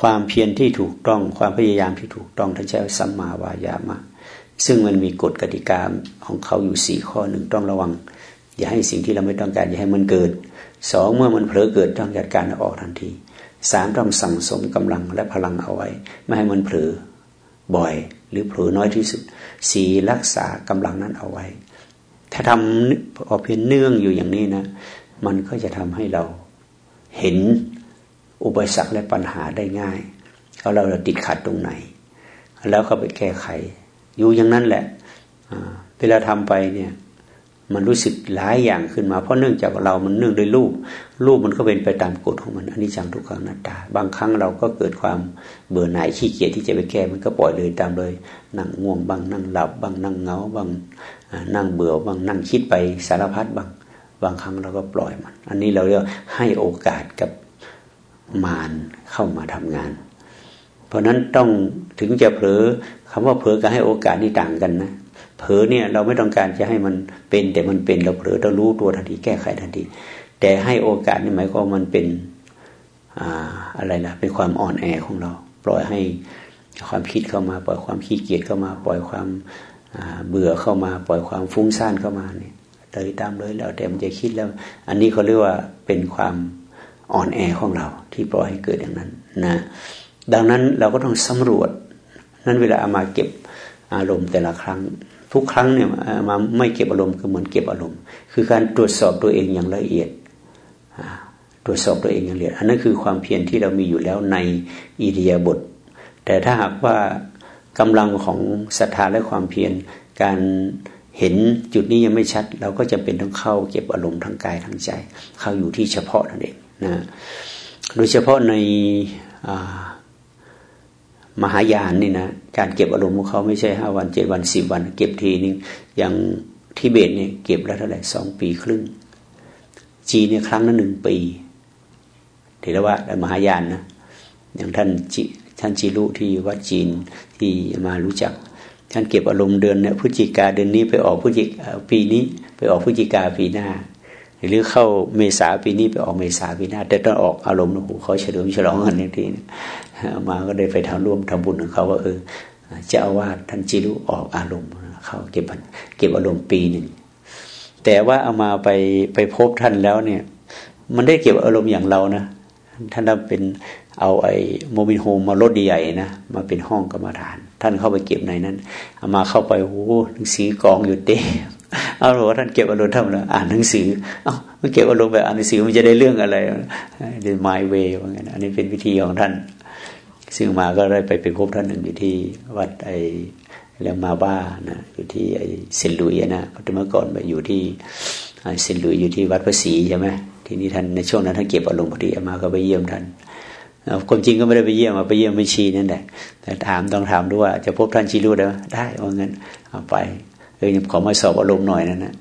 ความเพียรที่ถูกต้องความพยายามที่ถูกต้องท่านใช้สัมมาวายามะซึ่งมันมีกฎกติกาของเขาอยู่สี่ข้อหนึ่งต้องระวัง อย่าให้สิ่งที่เราไม่ต้องการ อย่าให้มันเกิดสองเมื่อมันเผลอเกิดต้องจัดการออกทันทีสามต้องสั่งสมกำลังและพลังเอาไว้ ไม่ให้มันเผลอบ่อย หรือเผลอน้อยที่สุดสี่รักษากำลังนั้นเอาไว้ ถ้าทำพอเพียงเนื่องอยู่อย่างนี้นะ มันก็จะทำให้เราเห็นอุปสรรคและปัญหาได้ง่ายเขาเราติดขัดตรงไหน แล้วก็ไปแก้ไข อยู่อย่างนั้นแหละเวลาทำไปเนี่ยมันรู้สึกหลายอย่างขึ้นมา เพราะเนื่องจากเรามันเนื่องด้วยรูป รูปมันก็เป็นไปตามกฎของมันอันนี้จังทุกขังนัตตา บางครั้งเราก็เกิดความเบื่อหน่ายขี้เกียจที่จะไปแก้มันก็ปล่อยเลยตามเลย นั่งง่วงบางนั่งหลับบางนั่งเงาบาง นั่งเบื่อบางนั่งคิดไปสารพัดบ้างบางครั้งเราก็ปล่อยมัน อันนี้เราเรียกให้โอกาสกับมารเข้ามาทำงาน เพราะนั้นต้องถึงจะเผลอคำว่าเผลอกับให้โอกาสนี่ต่างกันนะเผลอเนี่ยเราไม่ต้องการจะให้มันเป็น แต่มันเป็นเราเผลอเรารู้ตัวทันทีแก้ไขทันที แต่ให้โอกาสนี่หมายความมันเป็นอะไรล่ะเป็นความอ่อนแอของเรา ปล่อยให้ความคิดเข้ามา ปล่อยความขี้เกียจเข้ามา ปล่อยความ เบื่อเข้ามาปล่อยความฟุ้งซ่านเข้ามาเนี่ยเลยตามเลยแล้วแต่มันจะคิดแล้ว อันนี้เขาเรียกว่าเป็นความอ่อนแอของเราที่ปล่อยให้เกิดอย่างนั้นนะดังนั้นเราก็ต้องสำรวจ นั้นเวลาเอามาเก็บอารมณ์แต่ละครั้ง ทุกครั้งเนี่ยมาไม่เก็บอารมณ์ก็เหมือนเก็บอารมณ์ คือการตรวจสอบตัวเองอย่างละเอียดตรวจสอบตัวเองอย่างละเอียด อันนั้นคือความเพียรที่เรามีอยู่แล้วในอิริยาบถแต่ถ้าหากว่า กำลังของศรัทธาและความเพียรการเห็นจุดนี้ยังไม่ชัด เราก็จะเป็นต้องเข้าเก็บอารมณ์ทั้งกายทั้งใจ เข้าอยู่ที่เฉพาะนั่นเองนะโดยเฉพาะในมหายานนี่นะการเก็บอารมณ์ของเขาไม่ใช่ห้าวันเจ็ดวันสิบวัน เก็บทีนึงอย่างทิเบตเนี่ยเก็บแล้วเท่าไหร่สองปีครึ่ง จีนเนี่ยครั้งละหนึ่งปีเทรวาและมหายานนะอย่างท่านจิ ท่านจิรุที่วัดจีนที่มารู้จัก ท่านเก็บอารมณ์เดือนเนี่ยพฤศจิกาเดือนนี้ไปออกพฤศจิกปีนี้ ไปออกพฤศจิกาปีหน้า หรือเข้าเมษาปีนี้ไปออกเมษาปีหน้า แต่ต้องออกอารมณ์โอ้โหเขาเฉลิมฉลองกันทีนี้มาก็ได้ไปทำร่วมทำบุญของเขาว่าเออเจ้าอาวาสท่านจิรุออกอารมณ์เขาเก็บเก็บอารมณ์ปีหนึ่งแต่ว่าเอามาไปไปพบท่านแล้วเนี่ย มันได้เก็บอารมณ์อย่างเรานะท่านเป็น เอาไอ้โมบินโฮมมาลดใหญ่นะมาเป็นห้องกรรมฐาน ท่านเข้าไปเก็บในนั้นเอามาเข้าไปโอ้หนังสือกองอยู่เต็มเอาหรอท่านเก็บอารมณ์ทำอะไรอ่านหนังสือเอ้ามันเก็บอารมณ์แบบอ่านหนังสือมันจะได้เรื่องอะไรเดินไมเวย์ว่างั้นอันนี้เป็นวิธีของท่าน ซึ่งมาก็ได้ไปไปพบท่านหนึ่งอยู่ที่วัดไอ้เรืองมาบ้านะอยู่ที่ไอ้เซนลุยนะเมื่อก่อนไปอยู่ที่เซนลุยอยู่ที่วัดพระศรีใช่ไหมทีนี้ท่านในช่วงนั้นท่านเก็บอารมณ์พอดีมาก็ไปเยี่ยมท่าน ความจริงก็ไม่ได้ไปเยี่ยมไปเยี่ยมไม่ชีนั่นแหละแต่ถามต้องถามด้วยว่า จะพบท่านชีรู้ได้ไหมได้ว่างั้นเอาไปเออขอมาสอบอารมณ์หน่อยนั่นนะ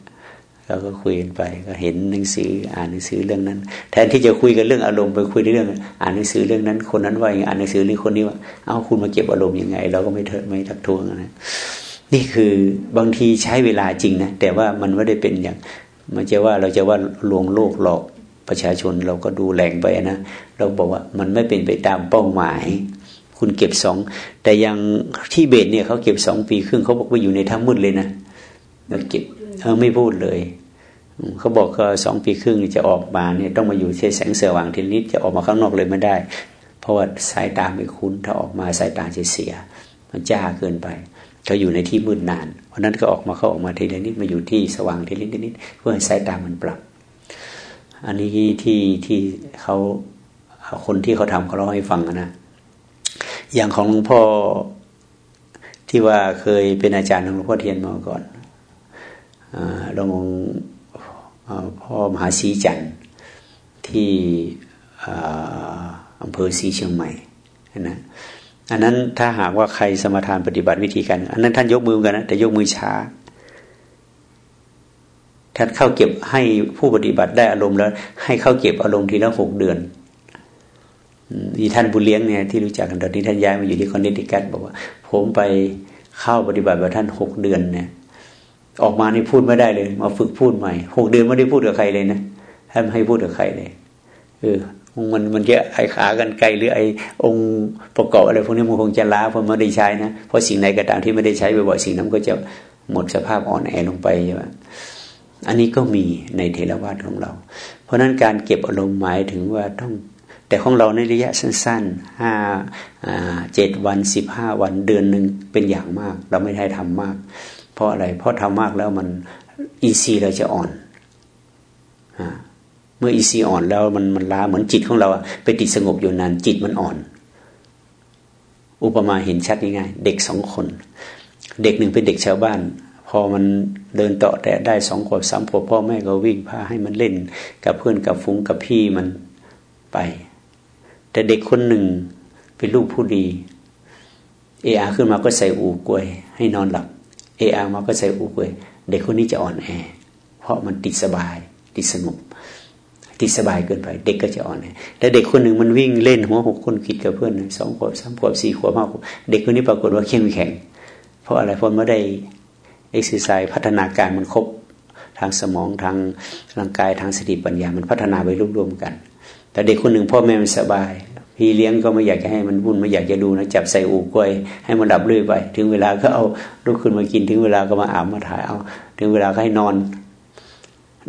เราก็คุยกันไปก็เห็นหนังสืออ่านหนังสือเรื่องนั้น แทนที่จะคุยกันเรื่องอารมณ์ไปคุยเรื่อง อ่านหนังสือเรื่องนั้น คนนั้นว่าอย่างอ่านหนังสือนี้คนนี้ว่าเอาคุณมาเก็บอารมณ์ยังไง เราก็ไม่เถิดไม่ทักท้วงนะนี่คือบางทีใช้เวลาจริงนะแต่ว่ามันไม่ได้เป็นอย่างมันจะว่าเราจะว่าลวงโลกหลอก ประชาชนเราก็ดูแรงไปนะเราบอกว่ามันไม่เป็นไปตามเป้าหมาย คุณเก็บสองแต่ยังที่เบตเนี่ยเขาเก็บสองปีครึ่งเขาบอกว่าอยู่ในถ้ำมืดเลยนะเราเก็บเออไม่พูดเลยเขาบอกสองปีครึ่งจะออกมาเนี่ยต้องมาอยู่ที่แสงสว่างทีนิดจะออกมาข้างนอกเลยไม่ได้ เพราะว่าสายตาไม่คุ้นถ้าออกมาสายตาจะเสีย มันจ้าเกินไปเขาอยู่ในที่มืดนาน เพราะนั้นก็ออกมาเขาออกมาทีละนิดมาอยู่ที่สว่างทีนิดนิดเพื่อให้สายตามันปรับ อันนี้ที่ที่เขาคนที่เขาทำเขาเล่าให้ฟังนะอย่างของหลวงพ่อที่ว่าเคยเป็นอาจารย์ของหลวงพ่อเทียนมาก่อนหลวงพ่อมหาศรีจันทร์ที่อำเภอศรีเชียงใหม่นะอันนั้นถ้าหากว่าใครสมทานปฏิบัติวิธีการ อันนั้นท่านยกมือกันนะแต่ยกมือช้า ท่านเข้าเก็บให้ผู้ปฏิบัติได้อารมณ์แล้ว ให้เข้าเก็บอารมณ์ทีละหกเดือนมีท่านบุญเลี้ยงเนี่ยที่รู้จักกันตอนนี้ท่านย้ายมาอยู่ที่คอนเนติคัตบอกว่า ผมไปเข้าปฏิบัติกับท่านหกเดือนเนี่ย ออกมานี่พูดไม่ได้เลย มาฝึกพูดใหม่หกเดือนไม่ได้พูดกับใครเลยนะท่านให้พูดกับใครเลยเออมันมันจะไอขากันไกลหรือไอองค์ประกอบอะไรพวกนี้มันคงจะล้าเพราะไม่ได้ใช้นะเพราะสิ่งใดก็ตามที่ไม่ได้ใช้บ่อยๆสิ่งนั้นก็จะหมดสภาพอ่อนแอลงไปใช่ไหม อันนี้ก็มีในเทรวาสของเรา เพราะนั้นการเก็บอารมณ์หมายถึงว่าต้อง แต่ของเราในระยะสั้นๆห้าเจ็ดวันสิบห้าวันเดือนหนึ่งเป็นอย่างมาก เราไม่ได้ทำมาก เพราะอะไร เพราะทำมากแล้วมันอีซีเราจะอ่อนเมื่ออีซีอ่อนแล้วมันมันล้าเหมือนจิตของเราไปติดสงบอยู่นานจิตมันอ่อน อุปมาเห็นชัดง่ายๆเด็กสองคน เด็กหนึ่งเป็นเด็กชาวบ้าน พอมันเดินต่อแต่ได้สองขวบสามขวบพ่อแม่ก็วิ่งพาให้มันเล่น กับเพื่อนกับฟุ้งกับพี่มันไป แต่เด็กคนหนึ่งเป็นลูกผู้ดีเออาขึ้นมาก็ใส่อูกวย ให้นอนหลับเออามาก็ใส่อูกวยเด็กคนนี้จะอ่อนแอ เพราะมันติดสบาย ติดสงบติดสบายเกินไป เด็กก็จะอ่อนแอแต่เด็กคนหนึ่งมันวิ่งเล่นหัวหกคนคิดกับเพื่อนสองขวบสามขวบสี่ขวบห้าขวบเด็กคนนี้ปรากฏว่าเข้มแข็ง เพราะอะไรเพราะไม่ได้ เอ็กซ์ไซส์พัฒนาการมันครบทางสมองทางร่างกายทางสติปัญญา มันพัฒนาไปรวมๆกัน แต่เด็กคนหนึ่งพ่อแม่มันสบาย พี่เลี้ยงก็ไม่อยากจะให้มันวุ่นไม่อยากจะดูนะจับใส่อูกล้วยให้มันดับเรื่อยไป ถึงเวลาก็เอาลูกขึ้นมากินถึงเวลาก็มาอาบมาถ่ายเอา ถึงเวลาก็ให้นอน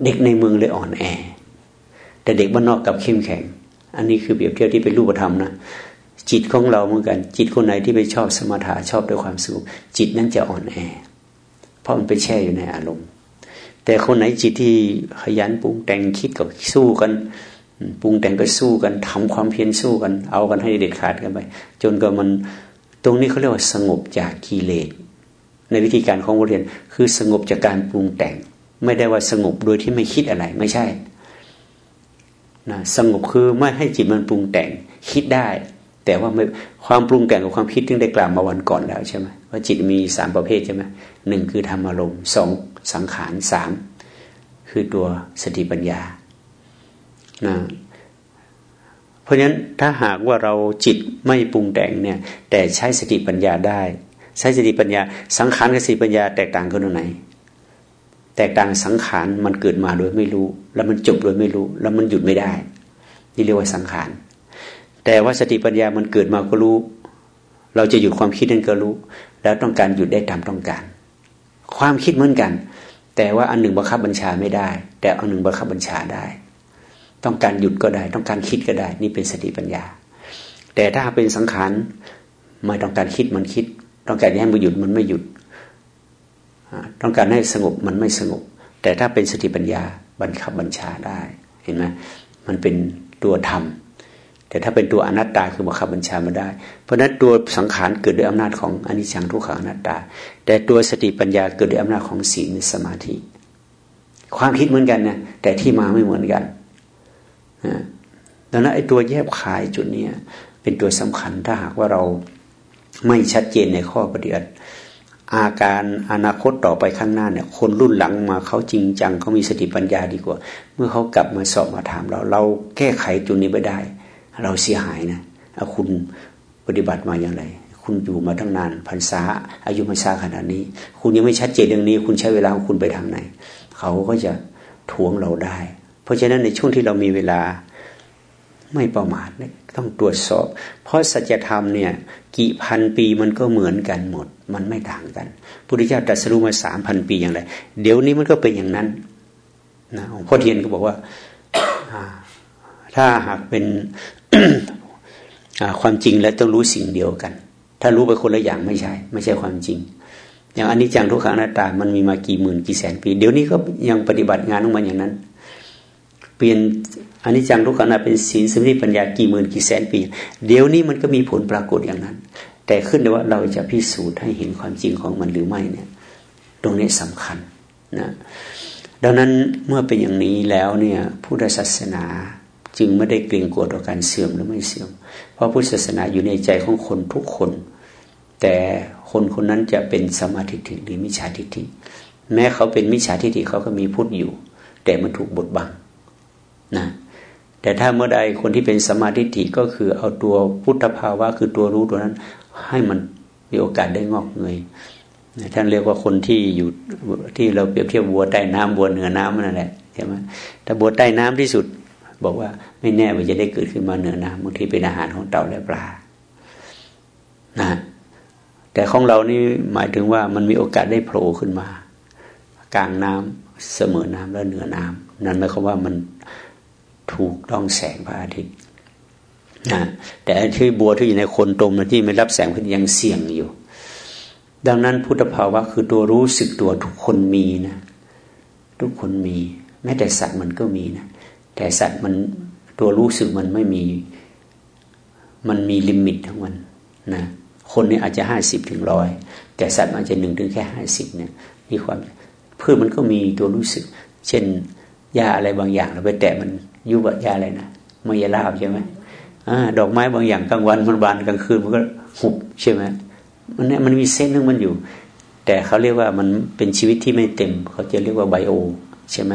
เด็กในเมืองเลยอ่อนแอ แต่เด็กบ้านนอกกับเข้มแข็ง อันนี้คือเปรียบเทียบที่เป็นรูปธรรมนะจิตของเราเหมือนกัน จิตคนไหนที่ไปชอบสมถะชอบด้วยความสุขจิตนั้นจะอ่อนแอ ราะมันไปแช่อยู่ในอารมณ์ แต่คนไหนจิตที่ขยันปรุงแต่งคิดกับสู้กันปรุงแต่งก็สู้กันทำความเพียรสู้กัน เอากันให้เด็ดขาดกันไป จนก็มันตรงนี้เขาเรียกว่าสงบจากกิเลสในวิธีการของบทเรียนคือสงบจากการปรุงแต่ง ไม่ได้ว่าสงบโดยที่ไม่คิดอะไรไม่ใช่นะสงบคือไม่ให้จิตมันปรุงแต่งคิดได้ แต่ว่าความปรุงแต่งกับความคิดที่ได้กล่าวมาวันก่อนแล้วใช่ไหมว่าจิตมีสามประเภทใช่ไหมหนึ่งคือธรรมอารมณ์สองสังขารสามคือตัวสติปัญญานะเพราะฉะนั้นถ้าหากว่าเราจิตไม่ปรุงแต่งเนี่ยแต่ใช้สติปัญญาได้ ใช้สติปัญญา สังขารกับสติปัญญาแตกต่างกันตรงไหน แตกต่างสังขารมันเกิดมาโดยไม่รู้ แล้วมันจบโดยไม่รู้ แล้วมันหยุดไม่ได้ นี่เรียกว่าสังขารแต่ว่าสติปัญญามันเกิดมาก็รู้ เราจะหยุดความคิดนั่นก็รู้ แล้วต้องการหยุดได้ตามต้องการ ความคิดเหมือนกัน แต่ว่าอันหนึ่งบังคับบัญชาไม่ได้ แต่อันหนึ่งบังคับบัญชาได้ ต้องการหยุดก็ได้ ต้องการคิดก็ได้ นี่เป็นสติปัญญา แต่ถ้าเป็นสังขารไม่ต้องการคิดมันคิด ต้องการให้มันหยุดมันไม่หยุด ต้องการให้สงบมันไม่สงบ แต่ถ้าเป็นสติปัญญาบังคับบัญชาได้ เห็นไหมมันเป็นตัวธรรม แต่ถ้าเป็นตัวอนัตตาคือบังคับบัญชาไม่ได้ เพราะนั้นตัวสังขารเกิดด้วยอำนาจของอนิจจังทุกขังอนัตตา แต่ตัวสติปัญญาเกิดด้วยอำนาจของศีลสมาธิ ความคิดเหมือนกันนะแต่ที่มาไม่เหมือนกันดังนั้นไอ้ตัวแยบขายจุดนี้เป็นตัวสำคัญถ้าหากว่าเราไม่ชัดเจนในข้อปฏิบัติอาการอนาคตต่อไปข้างหน้าเนี่ย คนรุ่นหลังมาเขาจริงจังเขามีสติปัญญาดีกว่า เมื่อเขากลับมาสอบมาถามเรา เราแก้ไขจุดนี้ไม่ได้ เราเสียหายนะคุณปฏิบัติมาอย่างไร คุณอยู่มาตั้งนานพรรษาอายุพรรษาขนาดนี้ คุณยังไม่ชัดเจนเรื่องนี้ คุณใช้เวลาของคุณไปทางไหน เขาก็จะทวงเราได้ เพราะฉะนั้นในช่วงที่เรามีเวลาไม่ประมาทต้องตรวจสอบ เพราะสัจธรรมเนี่ยกี่พันปีมันก็เหมือนกันหมด มันไม่ต่างกันพุทธเจ้าตรัสรู้มาสามพันปีอย่างไร เดี๋ยวนี้มันก็เป็นอย่างนั้นนะพ่อเทียนก็บอกว่าถ้าหากเป็น ความจริงแล้วต้องรู้สิ่งเดียวกัน ถ้ารู้ไปคนละอย่างไม่ใช่ ไม่ใช่ความจริง อย่างอันนี้จังทุกขังหน้าตามันมีมากี่หมื่นกี่แสนปี เดี๋ยวนี้ก็ยังปฏิบัติงานของมันอย่างนั้น เปลี่ยนอันนี้จังทุกขังนาเป็นศีลสมาธิปัญญากี่หมื่นกี่แสนปี เดี๋ยวนี้มันก็มีผลปรากฏอย่างนั้น แต่ขึ้นแต่ว่าเราจะพิสูจน์ให้เห็นความจริงของมันหรือไม่เนี่ย ตรงนี้สำคัญนะดังนั้นเมื่อเป็นอย่างนี้แล้วเนี่ยพุทธศาสนา จึงไม่ได้เกรงกลัวต่อการเสื่อมหรือไม่เสื่อม เพราะพุทธศาสนาอยู่ในใจของคนทุกคน แต่คนคนนั้นจะเป็นสมาธิิหรือมิจฉาทิฏฐิแม้เขาเป็นมิจฉาทิฏฐิเขาก็มีพุทธอยู่ แต่มันถูกบดบังนะแต่ถ้าเมื่อใดคนที่เป็นสมาธิิก็คือเอาตัวพุทธภาวะคือตัวรู้ตัวนั้น ให้มันมีโอกาสได้งอกเงยท่านเรียกว่าคนที่อยู่ที่เราเปรียบเทียบวัวใต้น้ำวัวเหนือน้ำนั่นแหละใช่ไหมถ้าวัวใต้น้ำที่สุด บอกว่าไม่แน่ว่าจะได้เกิดขึ้นมาเหนือน้ำบางทีเป็นอาหารของเต่าและปลานะแต่ของเรานี่หมายถึงว่ามันมีโอกาสได้โผล่ขึ้นมา กลางน้ำเสมอน้ำแล้วเหนือน้ำนั่นหมายความว่ามันถูกต้องแสงพระอาทิตย์นะแต่ที่บัวที่อยู่ในคนตมนะที่ไม่รับแสงพระอาทิตย์ยังเสี่ยงอยู่ ดังนั้นพุทธภาวะคือตัวรู้สึกตัวทุกคนมีนะ ทุกคนมี แม้แต่สัตว์มันก็มีนะ แต่สัตว์มันตัวรู้สึกมันไม่มี มันมีลิมิตทั้งมันนะคนนี้อาจจะห้าสิบถึงร้อยแต่สัตว์มันจะหนึ่งถึงแค่ห้าสิบเนี่ยนี่ความเพื่อมันก็มีตัวรู้สึก เช่นยาอะไรบางอย่างเราไปแตะมันยุบยาอะไรนะมายาลาบใช่ไหมอดอกไม้บางอย่างกลางวันมันบานกลางคืนมันก็หุบใช่ไหมมันเนี่ยมันมีเส้นนึงมันอยู่ แต่เขาเรียกว่ามันเป็นชีวิตที่ไม่เต็ม เขาจะเรียกว่าไบโอ ใช่ไหม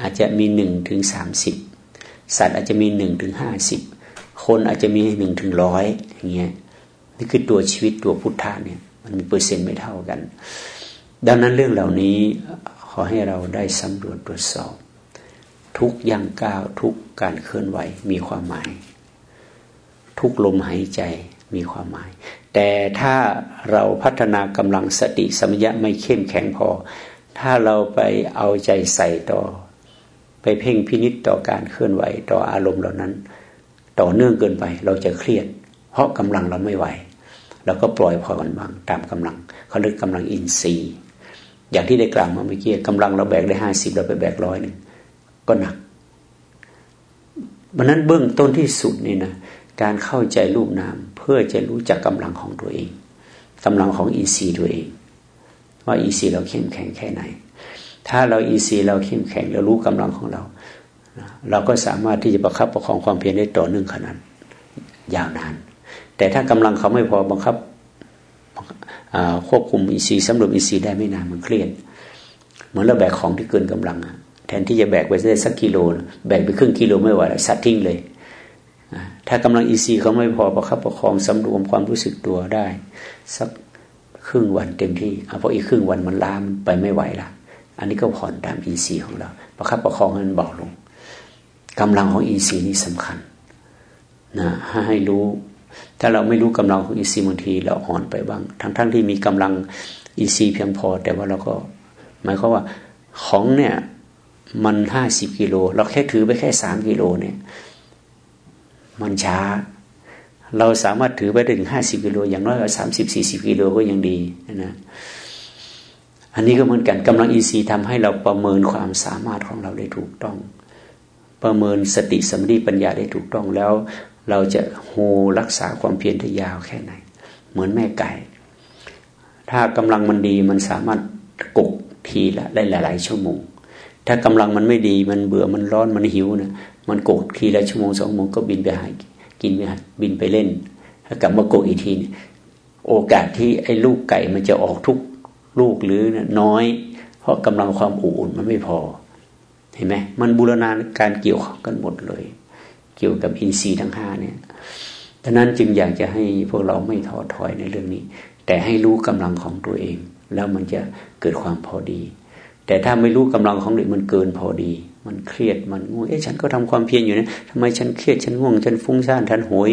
อาจจะมีหนึ่งถึงสามสิบสัตว์อาจจะมีหนึ่งถึงห้าสิบคนอาจจะมีหนึ่งถึงร้อยอย่างเงี้ยนี่คือตัวชีวิตตัวพุทธะเนี่ย มันมีเปอร์เซ็นต์ไม่เท่ากัน ดังนั้นเรื่องเหล่านี้ขอให้เราได้สำรวจตรวจสอบ ทุกย่างก้าวทุกการเคลื่อนไหวมีความหมาย ทุกลมหายใจมีความหมาย แต่ถ้าเราพัฒนากำลังสติสมัญญะไม่เข้มแข็งพอ ถ้าเราไปเอาใจใส่ต่อ ไปเพ่งพินิษต่อการเคลื่อนไหวต่ออารมณ์เหล่านั้น ต่อเนื่องเกินไปเราจะเครียด เพราะกำลังเราไม่ไหวเราก็ปล่อยพอกันบ้างตามกำลังเขาเรียกกำลังอินทรีย์อย่างที่ได้กล่าวมาเมื่อกี้กำลังเราแบกได้ห้าสิบเราไปแบกร้อยหนึ่งก็หนักบันนั้นเบื้องต้นที่สุดนี่นะการเข้าใจรูปนามเพื่อจะรู้จักกำลังของตัวเองกำลังของอินทรีย์ตัวเอง ว่าอินทรีย์เราเข้มแข็งแค่ไหน ถ้าเราอินทรีย์เราเข้มแข็งเรารู้กำลังของเรา เราก็สามารถที่จะประคับประคองความเพียรได้ต่อเนื่องขนาดยาวนาน แต่ถ้ากำลังเขาไม่พอบังคับควบคุมอินทรีย์สำรวมอินทรีย์ได้ไม่นานมันเครียดเหมือนเราแบกของที่เกินกำลังแทนที่จะแบกไปได้สักกิโลแบกไปครึ่งกิโลไม่ไหวสลัดทิ้งเลยถ้ากำลังอินทรีย์เขาไม่พอประคับประคองสำรวมความรู้สึกตัวได้ สักครึ่งวันเต็มที่เอาพออีกครึ่งวันมันลามไปไม่ไหวละ อันนี้ก็ผ่อนตามอินทรีย์ของเราประคับประคองให้มันเบาลงกำลังของอินทรีย์นี่สำคัญนะให้รู้ ถ้าเราไม่รู้กำลังของอินทรีย์บางทีเราอ่อนไปบ้าง ทั้งๆทที่มีกำลังอินทรีย์เพียงพอ แต่ว่าเราก็ หมายความว่าของเนี่ยมันห้าสิบกิโลเราแค่ถือไปแค่สามกิโลเนี่ย มันช้า เราสามารถถือไปถึงห้าสิบกิโลอย่างน้อยก็สามสิบสี่สิบกิโลก็ยังดีนะ อันนี้ก็เหมือนกันกำลังอีซีทำให้เราประเมินความสามารถของเราได้ถูกต้อง ประเมินสติสมธิปัญญาได้ถูกต้องแล้ว เราจะโฮรักษาความเพียรได้ยาวแค่ไหน เหมือนแม่ไก่ ถ้ากำลังมันดีมันสามารถกกทีละได้หลาย ๆ ชั่วโมง ถ้ากำลังมันไม่ดีมันเบื่อมันร้อนมันหิวนะมันกกทีละชั่วโมงสองโมงก็บินไปหายกินไปบินไปเล่นถ้ากลับมากกอีกที โอกาสที่ไอ้ลูกไก่มันจะออกทุก ลูกหรือน้อย เพราะกำลังความอุ่นมันไม่พอ เห็นไหมมันบูรณาการเกี่ยวกันหมดเลย เกี่ยวกับอินทรีย์ทั้งห้าเนี่ยดังนั้นจึงอยากจะให้พวกเราไม่ท้อถอยในเรื่องนี้ แต่ให้รู้กำลังของตัวเอง แล้วมันจะเกิดความพอดี แต่ถ้าไม่รู้กำลังของเด็กมันเกินพอดี มันเครียดมันง่วงเอ๊ะฉันก็ทำความเพียรอยู่นะทำไมฉันเครียดฉันง่วงฉันฟุ้งซ่านฉันโหย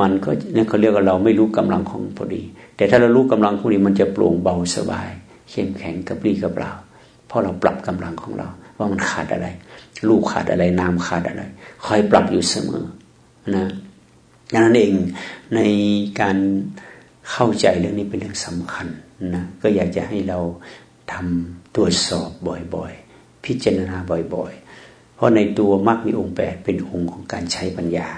มันก็นี่เขาเรียกว่าเราไม่รู้กำลังของพอดี แต่ถ้าเรารู้กำลังของดีมันจะโปร่งเบาสบาย เข้มแข็งกระปรี้กระเปล่าเพราะเราปรับกำลังของเรา ว่ามันขาดอะไร ลูกขาดอะไรนามขาดอะไรคอยปรับอยู่เสมอนะดังนั้นเองในการเข้าใจเรื่องนี้เป็นเรื่องสำคัญนะก็อยากจะให้เราทำตรวจสอบบ่อยๆ พิจารณาบ่อยๆ เพราะในตัวมรรคมีองค์แปดเป็นองค์ของการใช้ปัญญา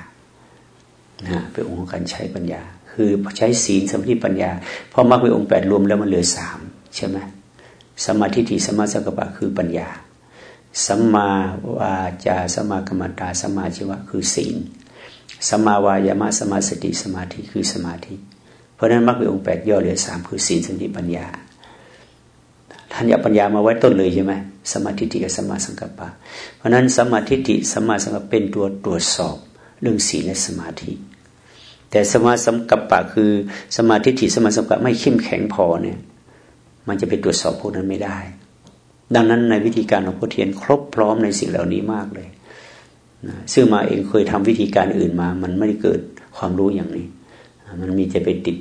นะเป็นองค์ของการใช้ปัญญา คือใช้ศีลสมาธิปัญญาพอมรรคเป็นองค์แปดรวมแล้วมันเหลือสามใช่ไหมสมาธิทิสมาสังกปะคือปัญญาสัมมาวาจาสัมมากรรมตาสัมมาชีวะคือศีลสัมมาวายามะสัมมาสติสมาธิคือสมาธิ เพราะนั้นมรรคเป็นองค์แปดย่อเหลือสามคือศีลสมาธิปัญญาท่านเอาปัญญามาไว้ต้นเลยใช่ไหมสมาธิิกับสมาสังกัปปะ เพราะนั้นสมาธิิสมาสังกัปเป็นตัวตรวจสอบเรื่องศีลและสมาธิ แต่สมาสังกัปปะคือสมาธิิสมาสังกัปไม่เข้มแข็งพอเนี่ย มันจะไปตรวจสอบพวกนั้นไม่ได้ ดังนั้นในวิธีการของพุทเทียนครบพร้อมในสิ่งเหล่านี้มากเลยนะซึ่งมาเองเคยทำวิธีการอื่นมา มันไม่ได้เกิดความรู้อย่างนี้ มันมีจะไปติด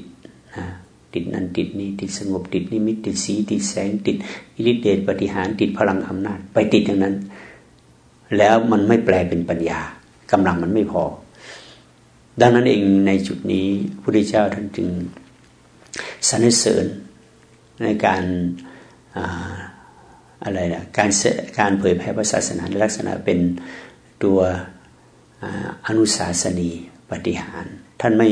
นะติดนั้นติดนี้ติดสงบติดนิมิตติดสีติดแสงติดอิริเดชปฏิหารติดพลังอำนาจ ไปติดอย่างนั้น แล้วมันไม่แปลเป็นปัญญากำลังมันไม่พอ ดังนั้นเองในจุดนี้พระพุทธเจ้าท่านจึงสรรเสริญในการอะไรนะการการเผยแพร่พระศาสนาลักษณะเป็นตัวอนุสาสนีปฏิหาร ท่านไม่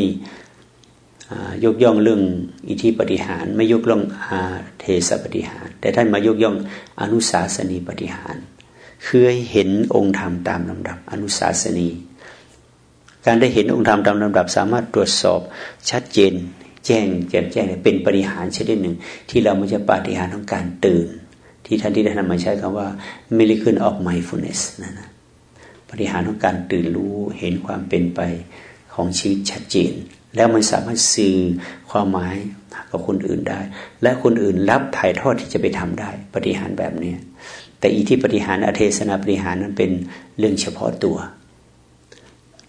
ยกย่องเรื่องอิทธิปฏิหาร ไม่ยกย่องอาเทสปฏิหาร แต่ท่านมายกย่องอนุสาสนีปฏิหาร คือเห็นองค์ธรรมตามลำดับอนุสาสนี การได้เห็นองค์ธรรมตามลำดับ สามารถตรวจสอบชัดเจน แจ้งแจ่มแจ้งเป็นปริหารชนิดหนึ่ง ที่เราไม่ใช่ปฏิหารของการตื่น ที่ท่านที่ได้นำมาใช้คำว่า miracle of mindfulness นะนะปฏิหารของการตื่นรู้เห็นความเป็นไปของชีวิตชัดเจน แล้วมันสามารถสื่อความหมายกับคนอื่นได้ และคนอื่นรับถ่ายทอดที่จะไปทำได้ ปฏิหารแบบนี้แต่อิทธิปฏิหารอเทศนาปฏิหารนั้นเป็นเรื่องเฉพาะตัว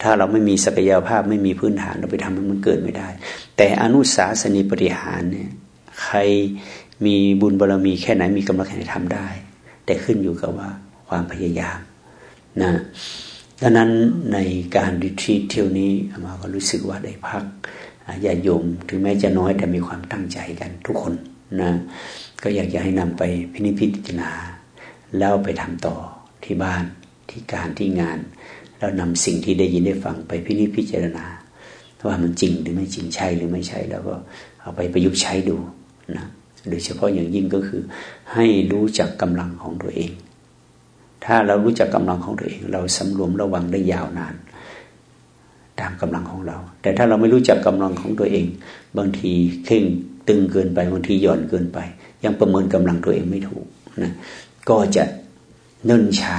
ถ้าเราไม่มีศักยภาพไม่มีพื้นฐานเราไปทำมันเกิดไม่ได้ แต่อนุสาสนีปฏิหารเนี่ยใครมีบุญบารรมีแค่ไหนมีกำลังแค่ไหนทำได้ แต่ขึ้นอยู่กับว่าความพยายามนะดังนั้นในการดิทรีเที่ยวนี้มาก็รู้สึกว่าได้พักญาโยมถึงแม้จะน้อยแต่มีความตั้งใจกันทุกคนนะก็อยากจะให้นำไปพินิจพิจารณาแล้วไปทำต่อที่บ้านที่การที่งาน แล้วนำสิ่งที่ได้ยินได้ฟังไปพินิจพิจารณาว่ามันจริงหรือไม่จริงใช่หรือไม่ใช่แล้วก็เอาไปประยุกต์ใช้ดูนะโดยเฉพาะอย่างยิ่งก็คือ ให้รู้จักกำลังของตัวเอง ถ้าเรารู้จักกำลังของตัวเอง เราสำรวมระวังได้ยาวนาน ตามกำลังของเรา แต่ถ้าเราไม่รู้จักกำลังของตัวเอง บางทีเข่งตึงเกินไปบางทีหย่อนเกินไป ยังประเมินกำลังตัวเองไม่ถูกนะก็จะเนิ่นช้า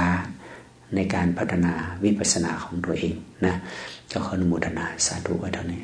ในการพัฒนาวิปัสสนาของตัวเองนะเจ้าขออนุโมทนาสาธุไว้เท่านี้